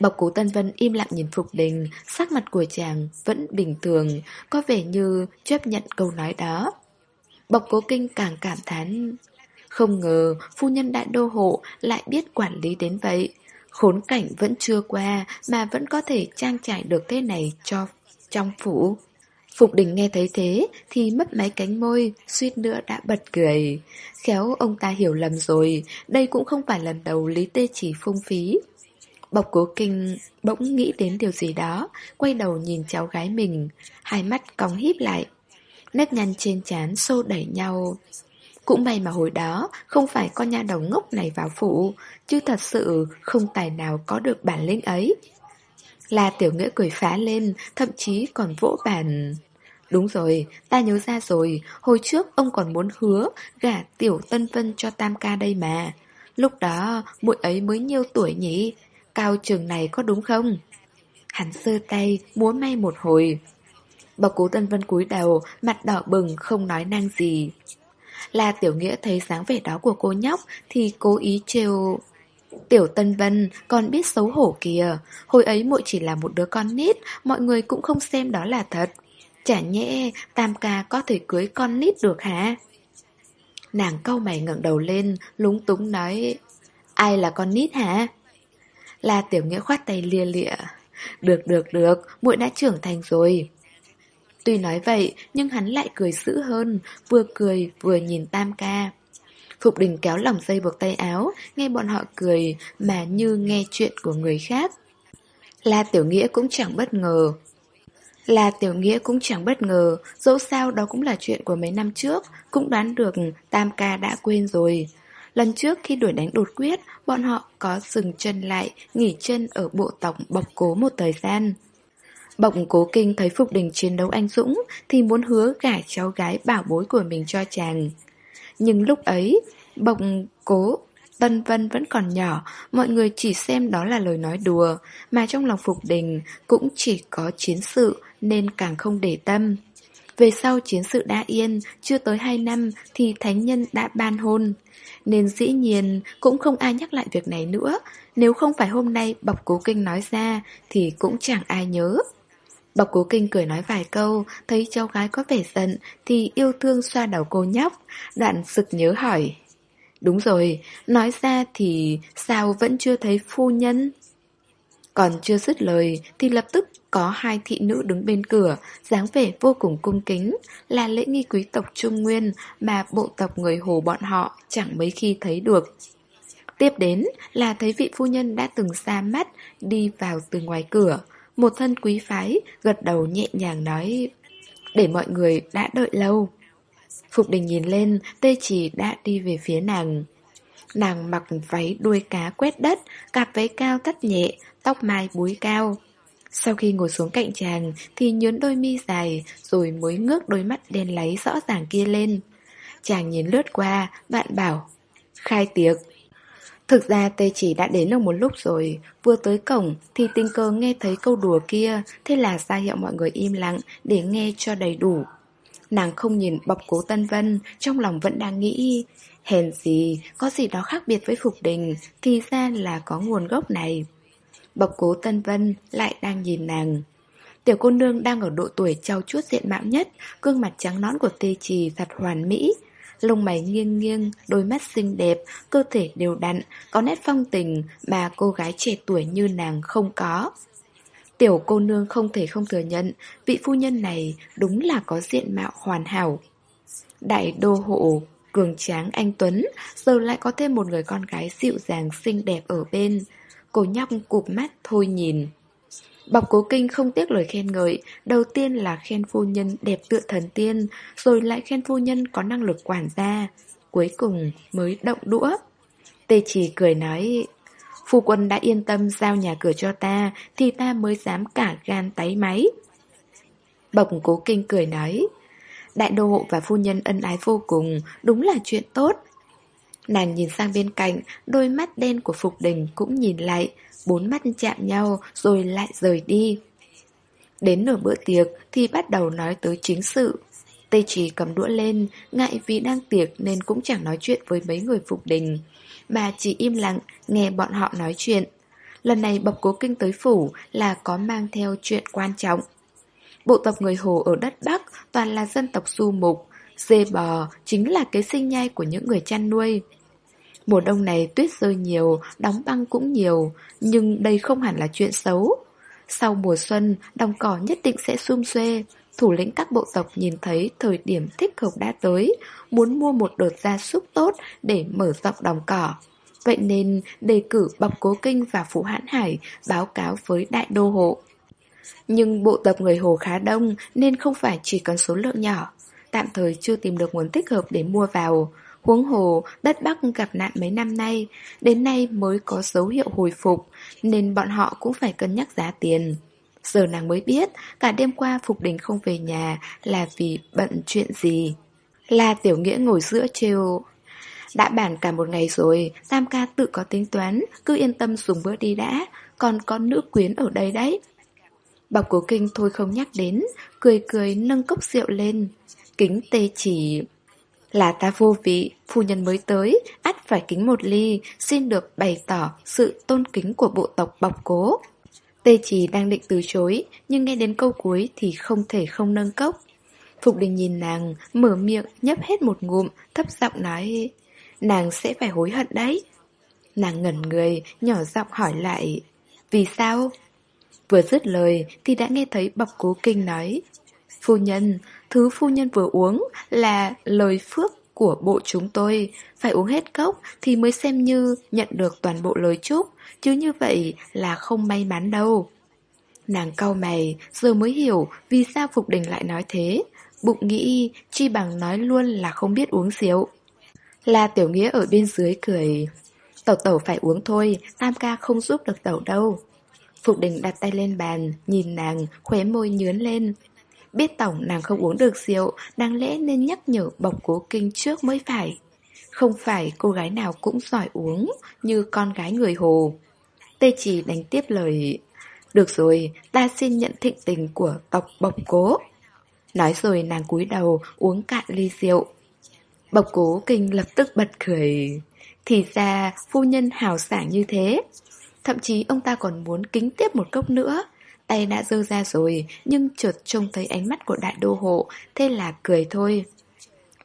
Bọc cố Tân Vân im lặng nhìn Phục Đình, sắc mặt của chàng vẫn bình thường, có vẻ như chấp nhận câu nói đó. Bọc cố kinh càng cảm thán. Không ngờ phu nhân đại đô hộ lại biết quản lý đến vậy. Khốn cảnh vẫn chưa qua mà vẫn có thể trang trải được thế này cho trong phủ. Phục đình nghe thấy thế thì mất mấy cánh môi, suýt nữa đã bật cười. Khéo ông ta hiểu lầm rồi, đây cũng không phải lần đầu Lý Tê chỉ phung phí. Bọc cố kinh bỗng nghĩ đến điều gì đó, quay đầu nhìn cháu gái mình, hai mắt cong híp lại. Nếp nhăn trên trán xô đẩy nhau. Cũng may mà hồi đó không phải con nha đầu ngốc này vào phủ, chứ thật sự không tài nào có được bản lĩnh ấy. Là tiểu nghĩa cười phá lên, thậm chí còn vỗ bàn. Đúng rồi, ta nhớ ra rồi, hồi trước ông còn muốn hứa gả tiểu tân vân cho tam ca đây mà. Lúc đó, muội ấy mới nhiêu tuổi nhỉ? Cao trường này có đúng không? Hắn sơ tay, múa may một hồi. Bà cố tân vân cúi đầu, mặt đỏ bừng, không nói năng gì. Là tiểu nghĩa thấy dáng vẻ đó của cô nhóc thì cố ý trêu Tiểu Tân Vân còn biết xấu hổ kìa. Hồi ấy muội chỉ là một đứa con nít Mọi người cũng không xem đó là thật. Chả nhẽ Tam ca có thể cưới con nít được hả? Nàng câu mày ngẩng đầu lên Lúng túng nói Ai là con nít hả? Là tiểu nghĩa khoát tay lia lịa Được được được muội đã trưởng thành rồi. Tuy nói vậy Nhưng hắn lại cười dữ hơn Vừa cười vừa nhìn Tam ca Phục đình kéo lỏng dây buộc tay áo, nghe bọn họ cười mà như nghe chuyện của người khác. La Tiểu Nghĩa cũng chẳng bất ngờ. La Tiểu Nghĩa cũng chẳng bất ngờ, dẫu sao đó cũng là chuyện của mấy năm trước, cũng đoán được Tam Ca đã quên rồi. Lần trước khi đuổi đánh đột quyết, bọn họ có dừng chân lại, nghỉ chân ở bộ tộc bọc cố một thời gian. Bọc cố kinh thấy Phục Đình chiến đấu anh Dũng thì muốn hứa gả cháu gái bảo bối của mình cho chàng. Nhưng lúc ấy, bộc cố Tân Vân vẫn còn nhỏ, mọi người chỉ xem đó là lời nói đùa, mà trong lòng Phục Đình cũng chỉ có chiến sự nên càng không để tâm. Về sau chiến sự đã yên, chưa tới 2 năm thì thánh nhân đã ban hôn. Nên dĩ nhiên cũng không ai nhắc lại việc này nữa, nếu không phải hôm nay bọc cố kinh nói ra thì cũng chẳng ai nhớ. Bọc cố kinh cười nói vài câu, thấy cháu gái có vẻ giận thì yêu thương xoa đầu cô nhóc, đoạn sực nhớ hỏi. Đúng rồi, nói ra thì sao vẫn chưa thấy phu nhân? Còn chưa dứt lời thì lập tức có hai thị nữ đứng bên cửa, dáng vẻ vô cùng cung kính, là lễ nghi quý tộc Trung Nguyên mà bộ tộc người Hồ bọn họ chẳng mấy khi thấy được. Tiếp đến là thấy vị phu nhân đã từng xa mắt đi vào từ ngoài cửa, một thân quý phái gật đầu nhẹ nhàng nói, Để mọi người đã đợi lâu. Phục đình nhìn lên, Tê chỉ đã đi về phía nàng. Nàng mặc váy đuôi cá quét đất Cạp váy cao thắt nhẹ, Tóc mai búi cao. Sau khi ngồi xuống cạnh chàng Thì nhớn đôi mi dài Rồi mới ngước đôi mắt đen láy rõ ràng kia lên. Chàng nhìn lướt qua, Bạn bảo, Khai tiệc. Thực ra tê chỉ đã đến được một lúc rồi. Vừa tới cổng thì tình cờ nghe thấy câu đùa kia Thế là ra hiệu mọi người im lặng để nghe cho đầy đủ. Nàng không nhìn bọc cố Tân Vân Trong lòng vẫn đang nghĩ Hèn gì, có gì đó khác biệt với Phục Đình Thì ra là có nguồn gốc này. Bọc cố Tân Vân lại đang nhìn nàng. Tiểu cô nương đang ở độ tuổi trao chuốt diện mạo nhất Gương mặt trắng nón của tê trì thật hoàn mỹ lông mày nghiêng nghiêng, đôi mắt xinh đẹp, cơ thể đều đặn, có nét phong tình mà cô gái trẻ tuổi như nàng không có. Tiểu cô nương không thể không thừa nhận, vị phu nhân này đúng là có diện mạo hoàn hảo. Đại đô hộ, cường tráng anh Tuấn, giờ lại có thêm một người con gái dịu dàng xinh đẹp ở bên. Cô nhóc cụp mắt thôi nhìn. Bọc cố kinh không tiếc lời khen ngợi, đầu tiên là khen phu nhân đẹp tựa thần tiên, rồi lại khen phu nhân có năng lực quản gia, cuối cùng mới động đũa. Tê chỉ cười nói, phu quân đã yên tâm giao nhà cửa cho ta, thì ta mới dám cả gan tái máy. Bọc cố kinh cười nói, đại đô hộ và phu nhân ân ái vô cùng, đúng là chuyện tốt. Nàng nhìn sang bên cạnh, đôi mắt đen của Phục Đình cũng nhìn lại, bốn mắt chạm nhau rồi lại rời đi. Đến nửa bữa tiệc thì bắt đầu nói tới chính sự. Tây chỉ cầm đũa lên, ngại vì đang tiệc nên cũng chẳng nói chuyện với mấy người phục đình. Bà chỉ im lặng nghe bọn họ nói chuyện. Lần này bập cố kinh tới phủ là có mang theo chuyện quan trọng. Bộ tộc người Hồ ở đất Bắc toàn là dân tộc du mục, dê bò chính là cái sinh nhai của những người chăn nuôi. Mùa đông này tuyết rơi nhiều, đóng băng cũng nhiều, nhưng đây không hẳn là chuyện xấu. Sau mùa xuân, đồng cỏ nhất định sẽ sum xuê. Thủ lĩnh các bộ tộc nhìn thấy thời điểm thích hợp đã tới, muốn mua một đợt gia súc tốt để mở rộng đồng cỏ. Vậy nên đề cử Bọc Cố Kinh và Phủ Hãn Hải báo cáo với đại đô hộ. Nhưng bộ tộc người Hồ khá đông nên không phải chỉ cần số lượng nhỏ. Tạm thời chưa tìm được nguồn thích hợp để mua vào. Huống hồ, đất Bắc gặp nạn mấy năm nay, đến nay mới có dấu hiệu hồi phục, nên bọn họ cũng phải cân nhắc giá tiền. Giờ nàng mới biết, cả đêm qua Phục Đình không về nhà là vì bận chuyện gì. La Tiểu Nghĩa ngồi giữa trêu. Đã bàn cả một ngày rồi, Tam ca tự có tính toán, cứ yên tâm dùng bữa đi đã, còn có nữ quyến ở đây đấy. Bọc cố kinh thôi không nhắc đến, cười cười nâng cốc rượu lên. Kính tê chỉ... Là ta vô vị, phu nhân mới tới, ắt phải kính một ly, xin được bày tỏ sự tôn kính của bộ tộc bọc cố. Tê chỉ đang định từ chối, nhưng nghe đến câu cuối thì không thể không nâng cốc. Phục đình nhìn nàng, mở miệng, nhấp hết một ngụm, thấp giọng nói, nàng sẽ phải hối hận đấy. Nàng ngẩn người, nhỏ giọng hỏi lại, vì sao? Vừa dứt lời thì đã nghe thấy bọc cố kinh nói, Phu nhân, thứ phu nhân vừa uống là lời phước của bộ chúng tôi, phải uống hết cốc thì mới xem như nhận được toàn bộ lời chúc, chứ như vậy là không may mắn đâu. Nàng cau mày, giờ mới hiểu vì sao Phục Đình lại nói thế. Bụng nghĩ, chi bằng nói luôn là không biết uống rượu. La Tiểu Nghĩa ở bên dưới cười. Tẩu tẩu phải uống thôi, Tam ca không giúp được tẩu đâu. Phục Đình đặt tay lên bàn, nhìn nàng, khóe môi nhướn lên. Biết tổng nàng không uống được rượu, đáng lẽ nên nhắc nhở bọc cố kinh trước mới phải. Không phải cô gái nào cũng giỏi uống như con gái người hồ. Tê chỉ đánh tiếp lời Được rồi, ta xin nhận thịnh tình của tộc bọc cố Nói rồi nàng cúi đầu uống cạn ly rượu Bọc cố kinh lập tức bật cười Thì ra phu nhân hào sảng như thế Thậm chí ông ta còn muốn kính tiếp một cốc nữa Tay đã dơ ra rồi Nhưng chợt trông thấy ánh mắt của đại đô hộ Thế là cười thôi.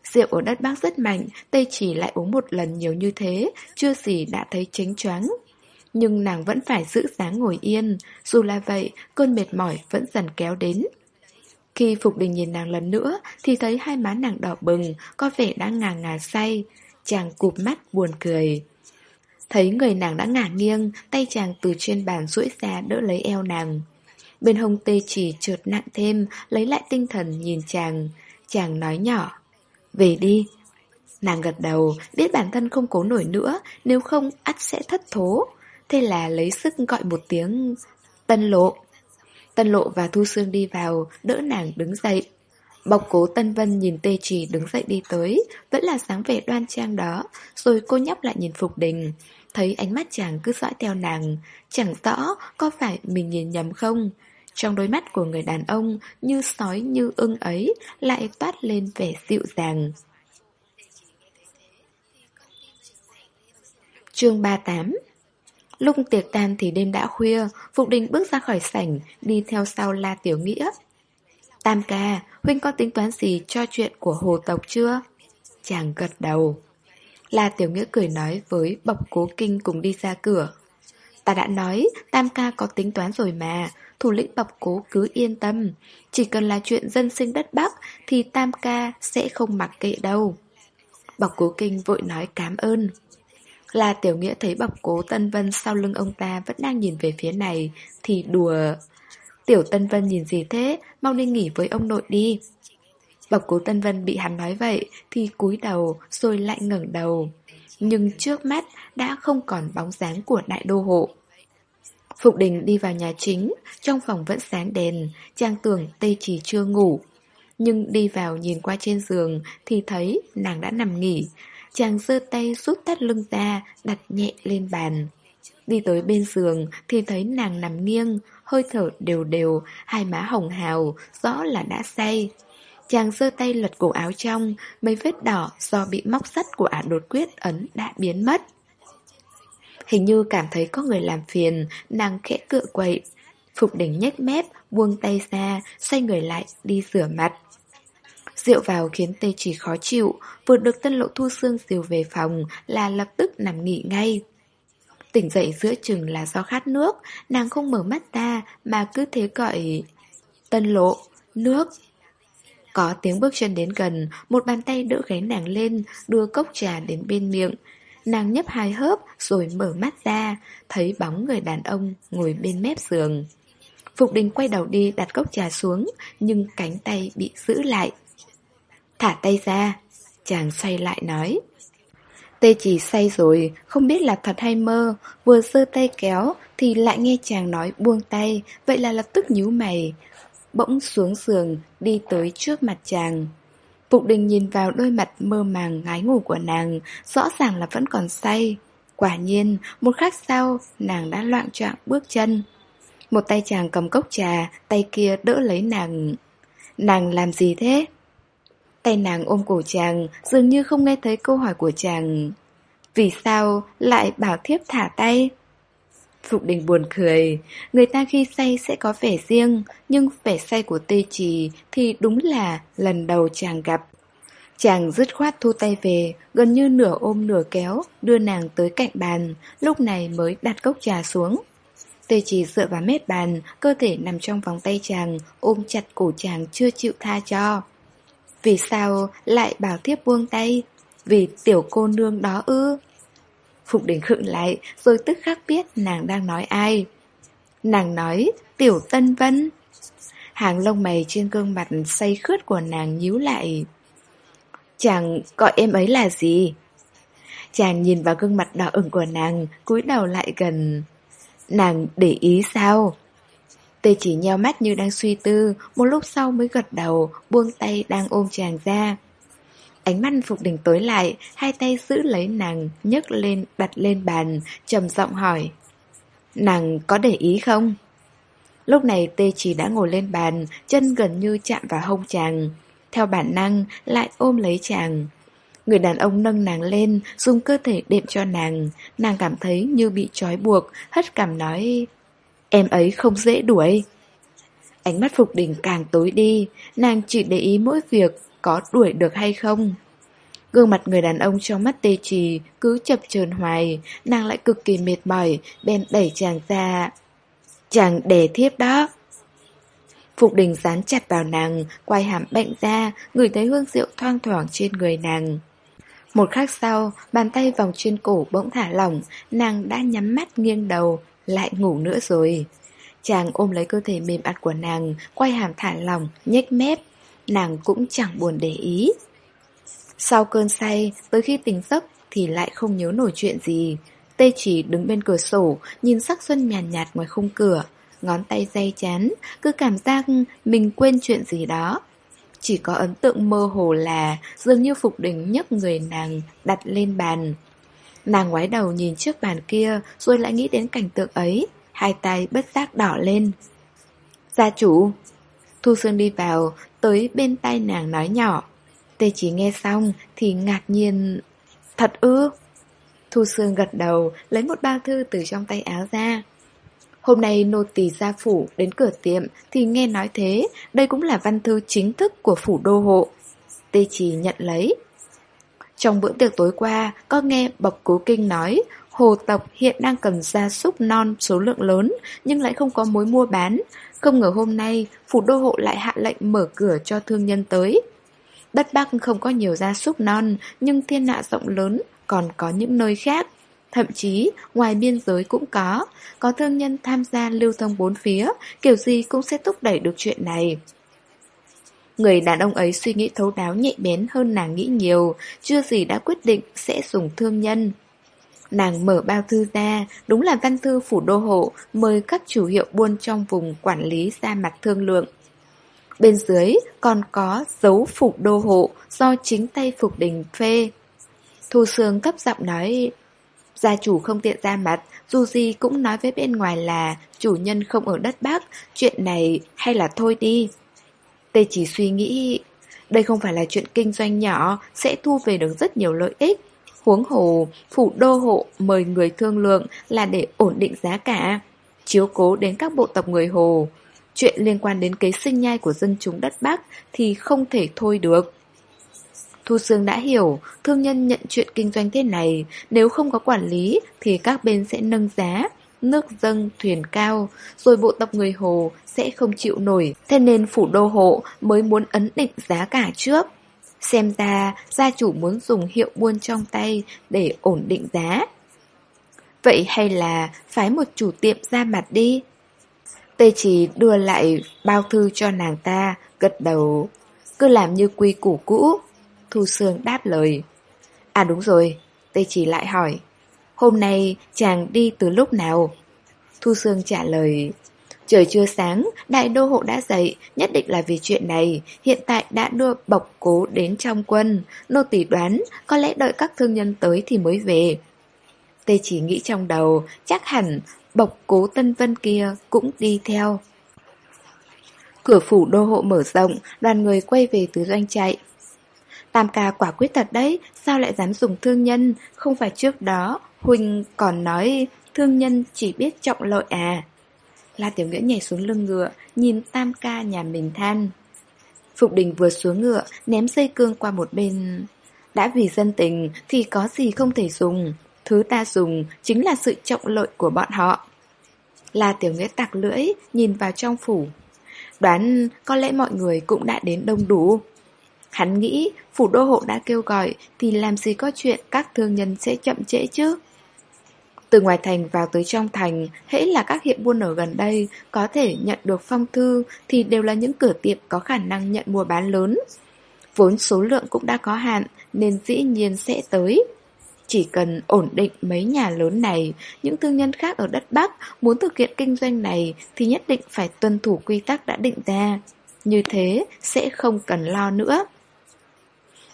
Rượu ở đất Bắc rất mạnh Tây chỉ lại uống một lần nhiều như thế Chưa gì đã thấy chánh choáng. Nhưng nàng vẫn phải giữ dáng ngồi yên Dù là vậy, cơn mệt mỏi vẫn dần kéo đến. Khi Phục Đình nhìn nàng lần nữa Thì thấy hai má nàng đỏ bừng Có vẻ đã ngà ngà say. Chàng cụp mắt buồn cười. Thấy người nàng đã ngả nghiêng Tay chàng từ trên bàn duỗi ra đỡ lấy eo nàng. Bên hông tê chỉ trượt nặng thêm Lấy lại tinh thần nhìn chàng. Chàng nói nhỏ Về đi. Nàng gật đầu, biết bản thân không cố nổi nữa, nếu không ắt sẽ thất thố. Thế là lấy sức gọi một tiếng Tân lộ. Tân lộ và Thu Sương đi vào Đỡ nàng đứng dậy. Bọc cố Tân Vân nhìn tê trì đứng dậy đi tới Vẫn là sáng vẻ đoan trang đó Rồi cô nhóc lại nhìn Phục Đình. Thấy ánh mắt chàng cứ dõi theo nàng Chẳng rõ có phải mình nhìn nhầm không. Trong đôi mắt của người đàn ông Như sói như ưng ấy Lại toát lên vẻ dịu dàng Chương 38 Lúc tiệc tan thì đêm đã khuya, Phục Đình bước ra khỏi sảnh, đi theo sau La Tiểu Nghĩa. Tam ca, huynh có tính toán gì cho chuyện của hồ tộc chưa? Chàng gật đầu. La Tiểu Nghĩa cười nói với bọc cố kinh cùng đi ra cửa. Ta đã nói, Tam ca có tính toán rồi mà, thủ lĩnh bọc cố cứ yên tâm. Chỉ cần là chuyện dân sinh đất Bắc thì Tam ca sẽ không mặc kệ đâu. Bọc cố kinh vội nói cảm ơn. Là tiểu nghĩa thấy bọc cố Tân Vân sau lưng ông ta vẫn đang nhìn về phía này, thì đùa. Tiểu Tân Vân nhìn gì thế, mau đi nghỉ với ông nội đi. Bọc cố Tân Vân bị hắn nói vậy thì cúi đầu rồi lại ngẩng đầu. Nhưng trước mắt đã không còn bóng dáng của đại đô hộ. Phục đình đi vào nhà chính, trong phòng vẫn sáng đèn, trang tưởng tây chỉ chưa ngủ. Nhưng đi vào nhìn qua trên giường thì thấy nàng đã nằm nghỉ, Chàng giơ tay rút tắt lưng ra, đặt nhẹ lên bàn. Đi tới bên giường thì thấy nàng nằm nghiêng, hơi thở đều đều, hai má hồng hào, rõ là đã say. Chàng giơ tay lật cổ áo trong, mấy vết đỏ do bị móc sắt của ả đột quyết ấn đã biến mất. Hình như cảm thấy có người làm phiền, nàng khẽ cựa quậy. Phục đỉnh nhếch mép, buông tay ra, xoay người lại, đi rửa mặt. Rượu vào khiến tê chỉ khó chịu, vừa được tân lộ thu xương diều về phòng là lập tức nằm nghỉ ngay. Tỉnh dậy giữa chừng là do khát nước, nàng không mở mắt ra mà cứ thế gọi Tân lộ, nước. Có tiếng bước chân đến gần, một bàn tay đỡ gáy nàng lên, đưa cốc trà đến bên miệng. Nàng nhấp hai hớp rồi mở mắt ra, thấy bóng người đàn ông ngồi bên mép giường. Phục đình quay đầu đi đặt cốc trà xuống, nhưng cánh tay bị giữ lại. Thả tay ra, chàng xoay lại nói. Tê chỉ say rồi, không biết là thật hay mơ, vừa giơ tay kéo thì lại nghe chàng nói buông tay, vậy là lập tức nhíu mày. Bỗng xuống giường, đi tới trước mặt chàng. Phục đình nhìn vào đôi mặt mơ màng ngái ngủ của nàng, rõ ràng là vẫn còn say. Quả nhiên, một khắc sau, nàng đã loạn trọng bước chân. Một tay chàng cầm cốc trà, tay kia đỡ lấy nàng. Nàng làm gì thế? Tay nàng ôm cổ chàng, dường như không nghe thấy câu hỏi của chàng. Vì sao lại bảo thiếp thả tay? Phục đình buồn cười, người ta khi say sẽ có vẻ riêng, nhưng vẻ say của tê trì thì đúng là lần đầu chàng gặp. Chàng dứt khoát thu tay về, gần như nửa ôm nửa kéo, đưa nàng tới cạnh bàn, lúc này mới đặt cốc trà xuống. Tê trì dựa vào mép bàn, cơ thể nằm trong vòng tay chàng, ôm chặt cổ chàng chưa chịu tha cho. Vì sao lại bảo thiếp buông tay? Vì tiểu cô nương đó ư? Phục đình khựng lại rồi tức khắc biết nàng đang nói ai. Nàng nói tiểu tân vân. Hàng lông mày trên gương mặt say khướt của nàng nhíu lại. Chàng gọi em ấy là gì? Chàng nhìn vào gương mặt đỏ ửng của nàng, cúi đầu lại gần. Nàng để ý sao? Tê chỉ nheo mắt như đang suy tư, một lúc sau mới gật đầu, buông tay đang ôm chàng ra. Ánh mắt Phục Đình tối lại, hai tay giữ lấy nàng, nhấc lên, đặt lên bàn, trầm giọng hỏi. Nàng có để ý không? Lúc này tê chỉ đã ngồi lên bàn, chân gần như chạm vào hông chàng. Theo bản năng, lại ôm lấy chàng. Người đàn ông nâng nàng lên, dùng cơ thể đệm cho nàng. Nàng cảm thấy như bị trói buộc, hất cảm nói... Em ấy không dễ đuổi. Ánh mắt Phục Đình càng tối đi, nàng chỉ để ý mỗi việc có đuổi được hay không. Gương mặt người đàn ông trong mắt tê trì cứ chập chờn hoài, nàng lại cực kỳ mệt mỏi, bèn đẩy chàng ra. Chàng đè thiếp đó. Phục đình dán chặt vào nàng, quay hàm bệnh ra, người thấy hương rượu thoang thoảng trên người nàng. Một khắc sau, bàn tay vòng trên cổ bỗng thả lỏng, nàng đã nhắm mắt nghiêng đầu, lại ngủ nữa rồi. Chàng ôm lấy cơ thể mềm ặt của nàng, quay hàm thả lỏng, nhếch mép. Nàng cũng chẳng buồn để ý. Sau cơn say, tới khi tỉnh giấc thì lại không nhớ nổi chuyện gì. Tê chỉ đứng bên cửa sổ, nhìn sắc xuân nhàn nhạt, nhạt ngoài khung cửa. Ngón tay day chán, cứ cảm giác mình quên chuyện gì đó. Chỉ có ấn tượng mơ hồ là dường như Phục Đình nhấc người nàng đặt lên bàn. Nàng ngoái đầu nhìn trước bàn kia rồi lại nghĩ đến cảnh tượng ấy, hai tay bất giác đỏ lên. Gia chủ! Thu Sương đi vào, tới bên tay nàng nói nhỏ. Tê chỉ nghe xong thì ngạc nhiên... Thật ư? Thu Sương gật đầu, lấy một bao thư từ trong tay áo ra. Hôm nay nô tỳ gia phủ đến cửa tiệm thì nghe nói thế, đây cũng là văn thư chính thức của phủ đô hộ. Tê chỉ nhận lấy. Trong bữa tiệc tối qua, có nghe Bậc Cố Kinh nói hồ tộc hiện đang cần gia súc non số lượng lớn nhưng lại không có mối mua bán. Không ngờ hôm nay, phủ đô hộ lại hạ lệnh mở cửa cho thương nhân tới. Đất Bắc không có nhiều gia súc non, nhưng thiên hạ rộng lớn, còn có những nơi khác. Thậm chí, ngoài biên giới cũng có, có thương nhân tham gia lưu thông bốn phía, kiểu gì cũng sẽ thúc đẩy được chuyện này. Người đàn ông ấy suy nghĩ thấu đáo nhạy bén hơn nàng nghĩ nhiều, chưa gì đã quyết định sẽ dùng thương nhân. Nàng mở bao thư ra, đúng là văn thư phủ đô hộ, mời các chủ hiệu buôn trong vùng quản lý ra mặt thương lượng. Bên dưới còn có dấu phục đô hộ do chính tay Phục Đình phê. Thu Sương cấp giọng nói, gia chủ không tiện ra mặt, dù gì cũng nói với bên ngoài là chủ nhân không ở đất Bắc, chuyện này hay là thôi đi. Tê chỉ suy nghĩ, đây không phải là chuyện kinh doanh nhỏ, sẽ thu về được rất nhiều lợi ích. Huống hồ, phủ đô hộ mời người thương lượng là để ổn định giá cả, chiếu cố đến các bộ tộc người Hồ. Chuyện liên quan đến kế sinh nhai của dân chúng đất Bắc thì không thể thôi được. Thu Sương đã hiểu, thương nhân nhận chuyện kinh doanh thế này, nếu không có quản lý thì các bên sẽ nâng giá, nước dâng, thuyền cao, rồi bộ tộc người Hồ sẽ không chịu nổi, thế nên phủ đô hộ mới muốn ấn định giá cả trước. Xem ra, gia chủ muốn dùng hiệu buôn trong tay để ổn định giá. Vậy hay là phái một chủ tiệm ra mặt đi? Tê chỉ đưa lại bao thư cho nàng ta, gật đầu. Cứ làm như quy củ cũ. Thu Sương đáp lời. À đúng rồi, Tê chỉ lại hỏi. Hôm nay chàng đi từ lúc nào? Thu Sương trả lời. Trời chưa sáng, đại đô hộ đã dậy, nhất định là vì chuyện này, hiện tại đã đưa bọc cố đến trong quân. Nô tỷ đoán, có lẽ đợi các thương nhân tới thì mới về. Tê chỉ nghĩ trong đầu, chắc hẳn bọc cố tân vân kia cũng đi theo. Cửa phủ đô hộ mở rộng, đoàn người quay về từ doanh chạy. Tam ca quả quyết thật đấy, sao lại dám dùng thương nhân, không phải trước đó, Huynh còn nói thương nhân chỉ biết trọng lợi à. La Tiểu Nghĩa nhảy xuống lưng ngựa, nhìn tam ca nhà mình than. Phục đình vừa xuống ngựa, ném dây cương qua một bên. Đã vì dân tình thì có gì không thể dùng. Thứ ta dùng chính là sự trọng lợi của bọn họ. La Tiểu Nghĩa tặc lưỡi, nhìn vào trong phủ. Đoán có lẽ mọi người cũng đã đến đông đủ. Hắn nghĩ phủ đô hộ đã kêu gọi thì làm gì có chuyện các thương nhân sẽ chậm trễ chứ. Từ ngoài thành vào tới trong thành, hễ là các hiệu buôn ở gần đây có thể nhận được phong thư thì đều là những cửa tiệm có khả năng nhận mua bán lớn. Vốn số lượng cũng đã có hạn nên dĩ nhiên sẽ tới. Chỉ cần ổn định mấy nhà lớn này, những thương nhân khác ở đất Bắc muốn thực hiện kinh doanh này thì nhất định phải tuân thủ quy tắc đã định ra. Như thế sẽ không cần lo nữa.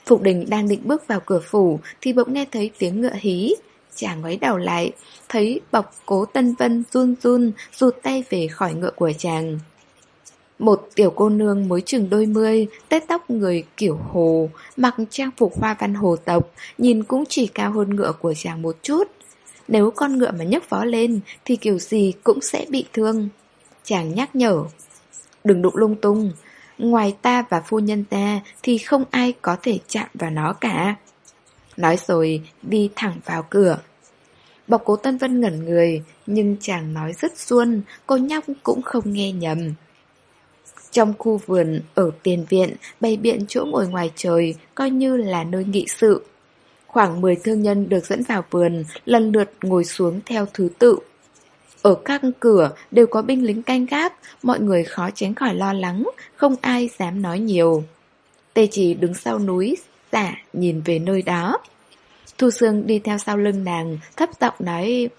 Phục đình đang định bước vào cửa phủ thì bỗng nghe thấy tiếng ngựa hí. Chàng ngoái đầu lại, thấy bọc cố Tân Vân run run, rụt tay về khỏi ngựa của chàng. Một tiểu cô nương mới chừng đôi mươi, tết tóc người kiểu hồ, mặc trang phục hoa văn hồ tộc, nhìn cũng chỉ cao hơn ngựa của chàng một chút. Nếu con ngựa mà nhấc vó lên, thì kiểu gì cũng sẽ bị thương. Chàng nhắc nhở, đừng đụng lung tung, ngoài ta và phu nhân ta thì không ai có thể chạm vào nó cả. Nói rồi đi thẳng vào cửa. Bọc cố Tân Vân ngẩn người, Nhưng chàng nói rất xuân Cô nhóc cũng không nghe nhầm. Trong khu vườn Ở tiền viện, Bày biện chỗ ngồi ngoài trời, Coi như là nơi nghị sự. Khoảng 10 thương nhân được dẫn vào vườn, Lần lượt ngồi xuống theo thứ tự. Ở các cửa đều có binh lính canh gác, Mọi người khó tránh khỏi lo lắng, Không ai dám nói nhiều. Tê chỉ đứng sau núi Giả nhìn về nơi đó. Thu Sương đi theo sau lưng nàng Thấp giọng nói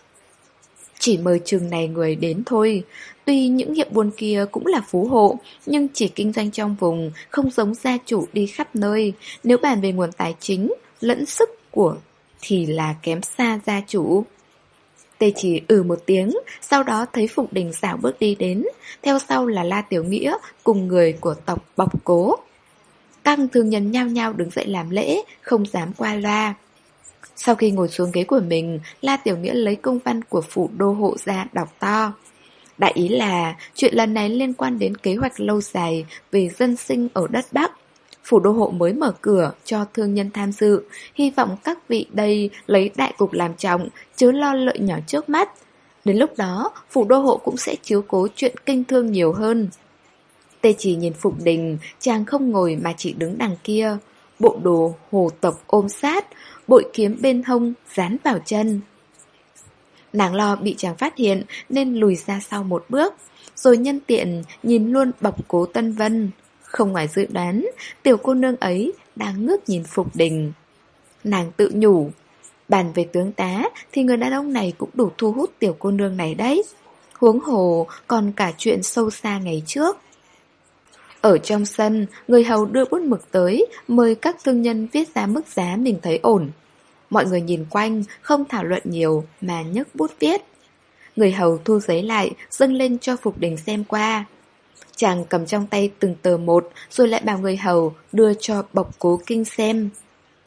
Chỉ mời trường này người đến thôi. Tuy những hiệp buôn kia cũng là phú hộ Nhưng chỉ kinh doanh trong vùng Không giống gia chủ đi khắp nơi. Nếu bàn về nguồn tài chính Lẫn sức của Thì là kém xa gia chủ. Tê chỉ ừ một tiếng, sau đó thấy Phục Đình xảo bước đi đến, theo sau là La Tiểu Nghĩa cùng người của tộc Bọc Cố tăng thương nhân nhao nhao đứng dậy làm lễ, không dám qua loa. Sau khi ngồi xuống ghế của mình, La Tiểu Nghĩa lấy công văn của phủ đô hộ ra đọc to. Đại ý là chuyện lần này liên quan đến kế hoạch lâu dài về dân sinh ở đất Bắc. Phủ đô hộ mới mở cửa cho thương nhân tham dự, hy vọng các vị đây lấy đại cục làm trọng, chứ lo lợi nhỏ trước mắt. Đến lúc đó, phủ đô hộ cũng sẽ chiếu cố chuyện kinh thương nhiều hơn. Tê chỉ nhìn Phục Đình, chàng không ngồi mà chỉ đứng đằng kia. Bộ đồ hồ tộc ôm sát, bội kiếm bên hông dán vào chân. Nàng lo bị chàng phát hiện nên lùi ra sau một bước, rồi nhân tiện nhìn luôn bọc cố Tân Vân. Không ngoài dự đoán, tiểu cô nương ấy đang ngước nhìn Phục Đình. Nàng tự nhủ, bàn về tướng tá thì người đàn ông này cũng đủ thu hút tiểu cô nương này đấy. Huống hồ còn cả chuyện sâu xa ngày trước. Ở trong sân, người hầu đưa bút mực tới, mời các thương nhân viết ra mức giá mình thấy ổn. Mọi người nhìn quanh, không thảo luận nhiều, mà nhấc bút viết. Người hầu thu giấy lại, dâng lên cho Phục Đình xem qua. Chàng cầm trong tay từng tờ một, rồi lại bảo người hầu đưa cho bọc cố kinh xem.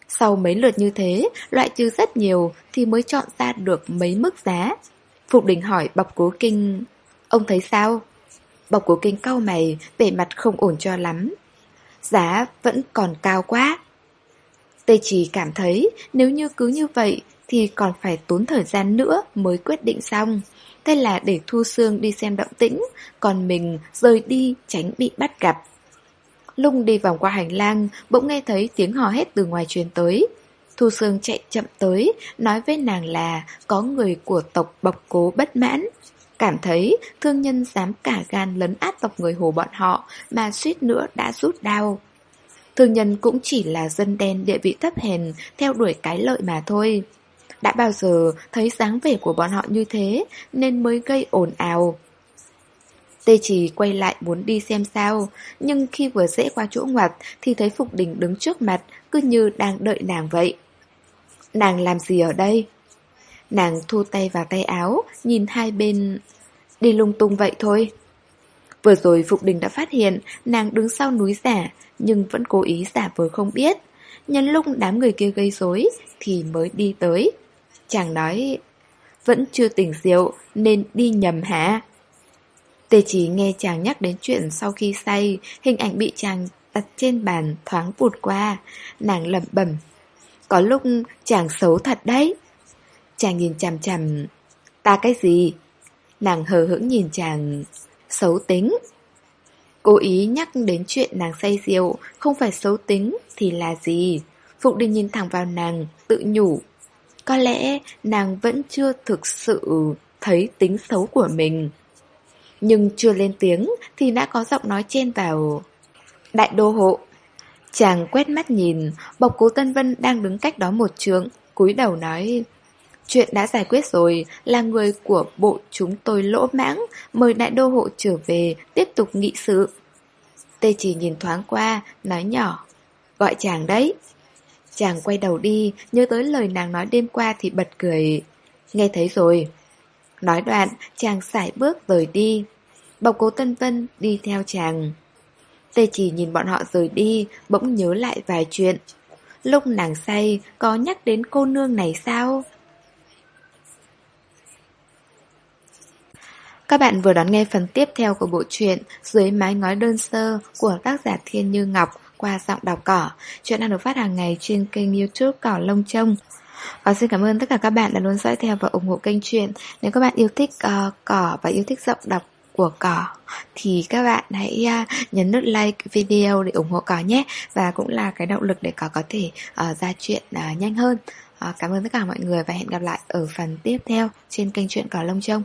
Sau mấy lượt như thế, loại trừ rất nhiều thì mới chọn ra được mấy mức giá. Phục đình hỏi bọc cố kinh, ông thấy sao? Bọc của kinh cau mày, vẻ mặt không ổn cho lắm. Giá vẫn còn cao quá. Tê chỉ cảm thấy nếu như cứ như vậy thì còn phải tốn thời gian nữa mới quyết định xong. Thế là để Thu Sương đi xem động tĩnh, còn mình rời đi tránh bị bắt gặp. Lung đi vòng qua hành lang, bỗng nghe thấy tiếng hò hét từ ngoài truyền tới. Thu Sương chạy chậm tới, nói với nàng là có người của tộc bọc cố bất mãn. Cảm thấy thương nhân dám cả gan lấn át tộc người hồ bọn họ mà suýt nữa đã rút đau Thương nhân cũng chỉ là dân đen địa vị thấp hèn theo đuổi cái lợi mà thôi. Đã bao giờ thấy dáng vẻ của bọn họ như thế nên mới gây ồn ào. Tê chỉ quay lại muốn đi xem sao, nhưng khi vừa dễ qua chỗ ngoặt thì thấy Phục Đình đứng trước mặt, cứ như đang đợi nàng vậy. Nàng làm gì ở đây? Nàng thu tay vào tay áo, nhìn hai bên... Đi lung tung vậy thôi. Vừa rồi Phục Đình đã phát hiện nàng đứng sau núi giả, nhưng vẫn cố ý giả vờ không biết. Nhân lúc đám người kia gây rối thì mới đi tới. Chàng nói, vẫn chưa tỉnh rượu nên đi nhầm hả? Tề chỉ nghe chàng nhắc đến chuyện sau khi say, hình ảnh bị chàng đặt trên bàn thoáng vụt qua, nàng lẩm bẩm. Có lúc chàng xấu thật đấy. Chàng nhìn chằm chằm, ta cái gì? Nàng hờ hững nhìn chàng, xấu tính. Cố ý nhắc đến chuyện nàng say rượu, không phải xấu tính thì là gì? Phục đình nhìn thẳng vào nàng, tự nhủ. Có lẽ nàng vẫn chưa thực sự thấy tính xấu của mình. Nhưng chưa lên tiếng thì đã có giọng nói chen vào. Đại đô hộ. Chàng quét mắt nhìn, bọc cố Tân Vân đang đứng cách đó một trường, cúi đầu nói... Chuyện đã giải quyết rồi, là người của bộ chúng tôi lỗ mãng, mời đại đô hộ trở về, tiếp tục nghị sự. Tê chỉ nhìn thoáng qua, nói nhỏ, gọi chàng đấy. Chàng quay đầu đi, nhớ tới lời nàng nói đêm qua thì bật cười. Nghe thấy rồi. Nói đoạn, chàng sải bước rời đi. Bọc cố Tân Vân đi theo chàng. Tê chỉ nhìn bọn họ rời đi, bỗng nhớ lại vài chuyện. Lúc nàng say, có nhắc đến cô nương này sao? Các bạn vừa đón nghe phần tiếp theo của bộ truyện Dưới mái ngói đơn sơ của tác giả Thiên Như Ngọc qua giọng đọc cỏ. Chuyện đang được phát hàng ngày trên kênh youtube Cỏ Lông Trông. Và xin cảm ơn tất cả các bạn đã luôn dõi theo và ủng hộ kênh truyện. Nếu các bạn yêu thích uh, cỏ và yêu thích giọng đọc của cỏ thì các bạn hãy uh, nhấn nút like video để ủng hộ cỏ nhé và cũng là cái động lực để cỏ có thể uh, ra chuyện uh, nhanh hơn. Uh, cảm ơn tất cả mọi người và hẹn gặp lại ở phần tiếp theo trên kênh truyện cỏ lông trông.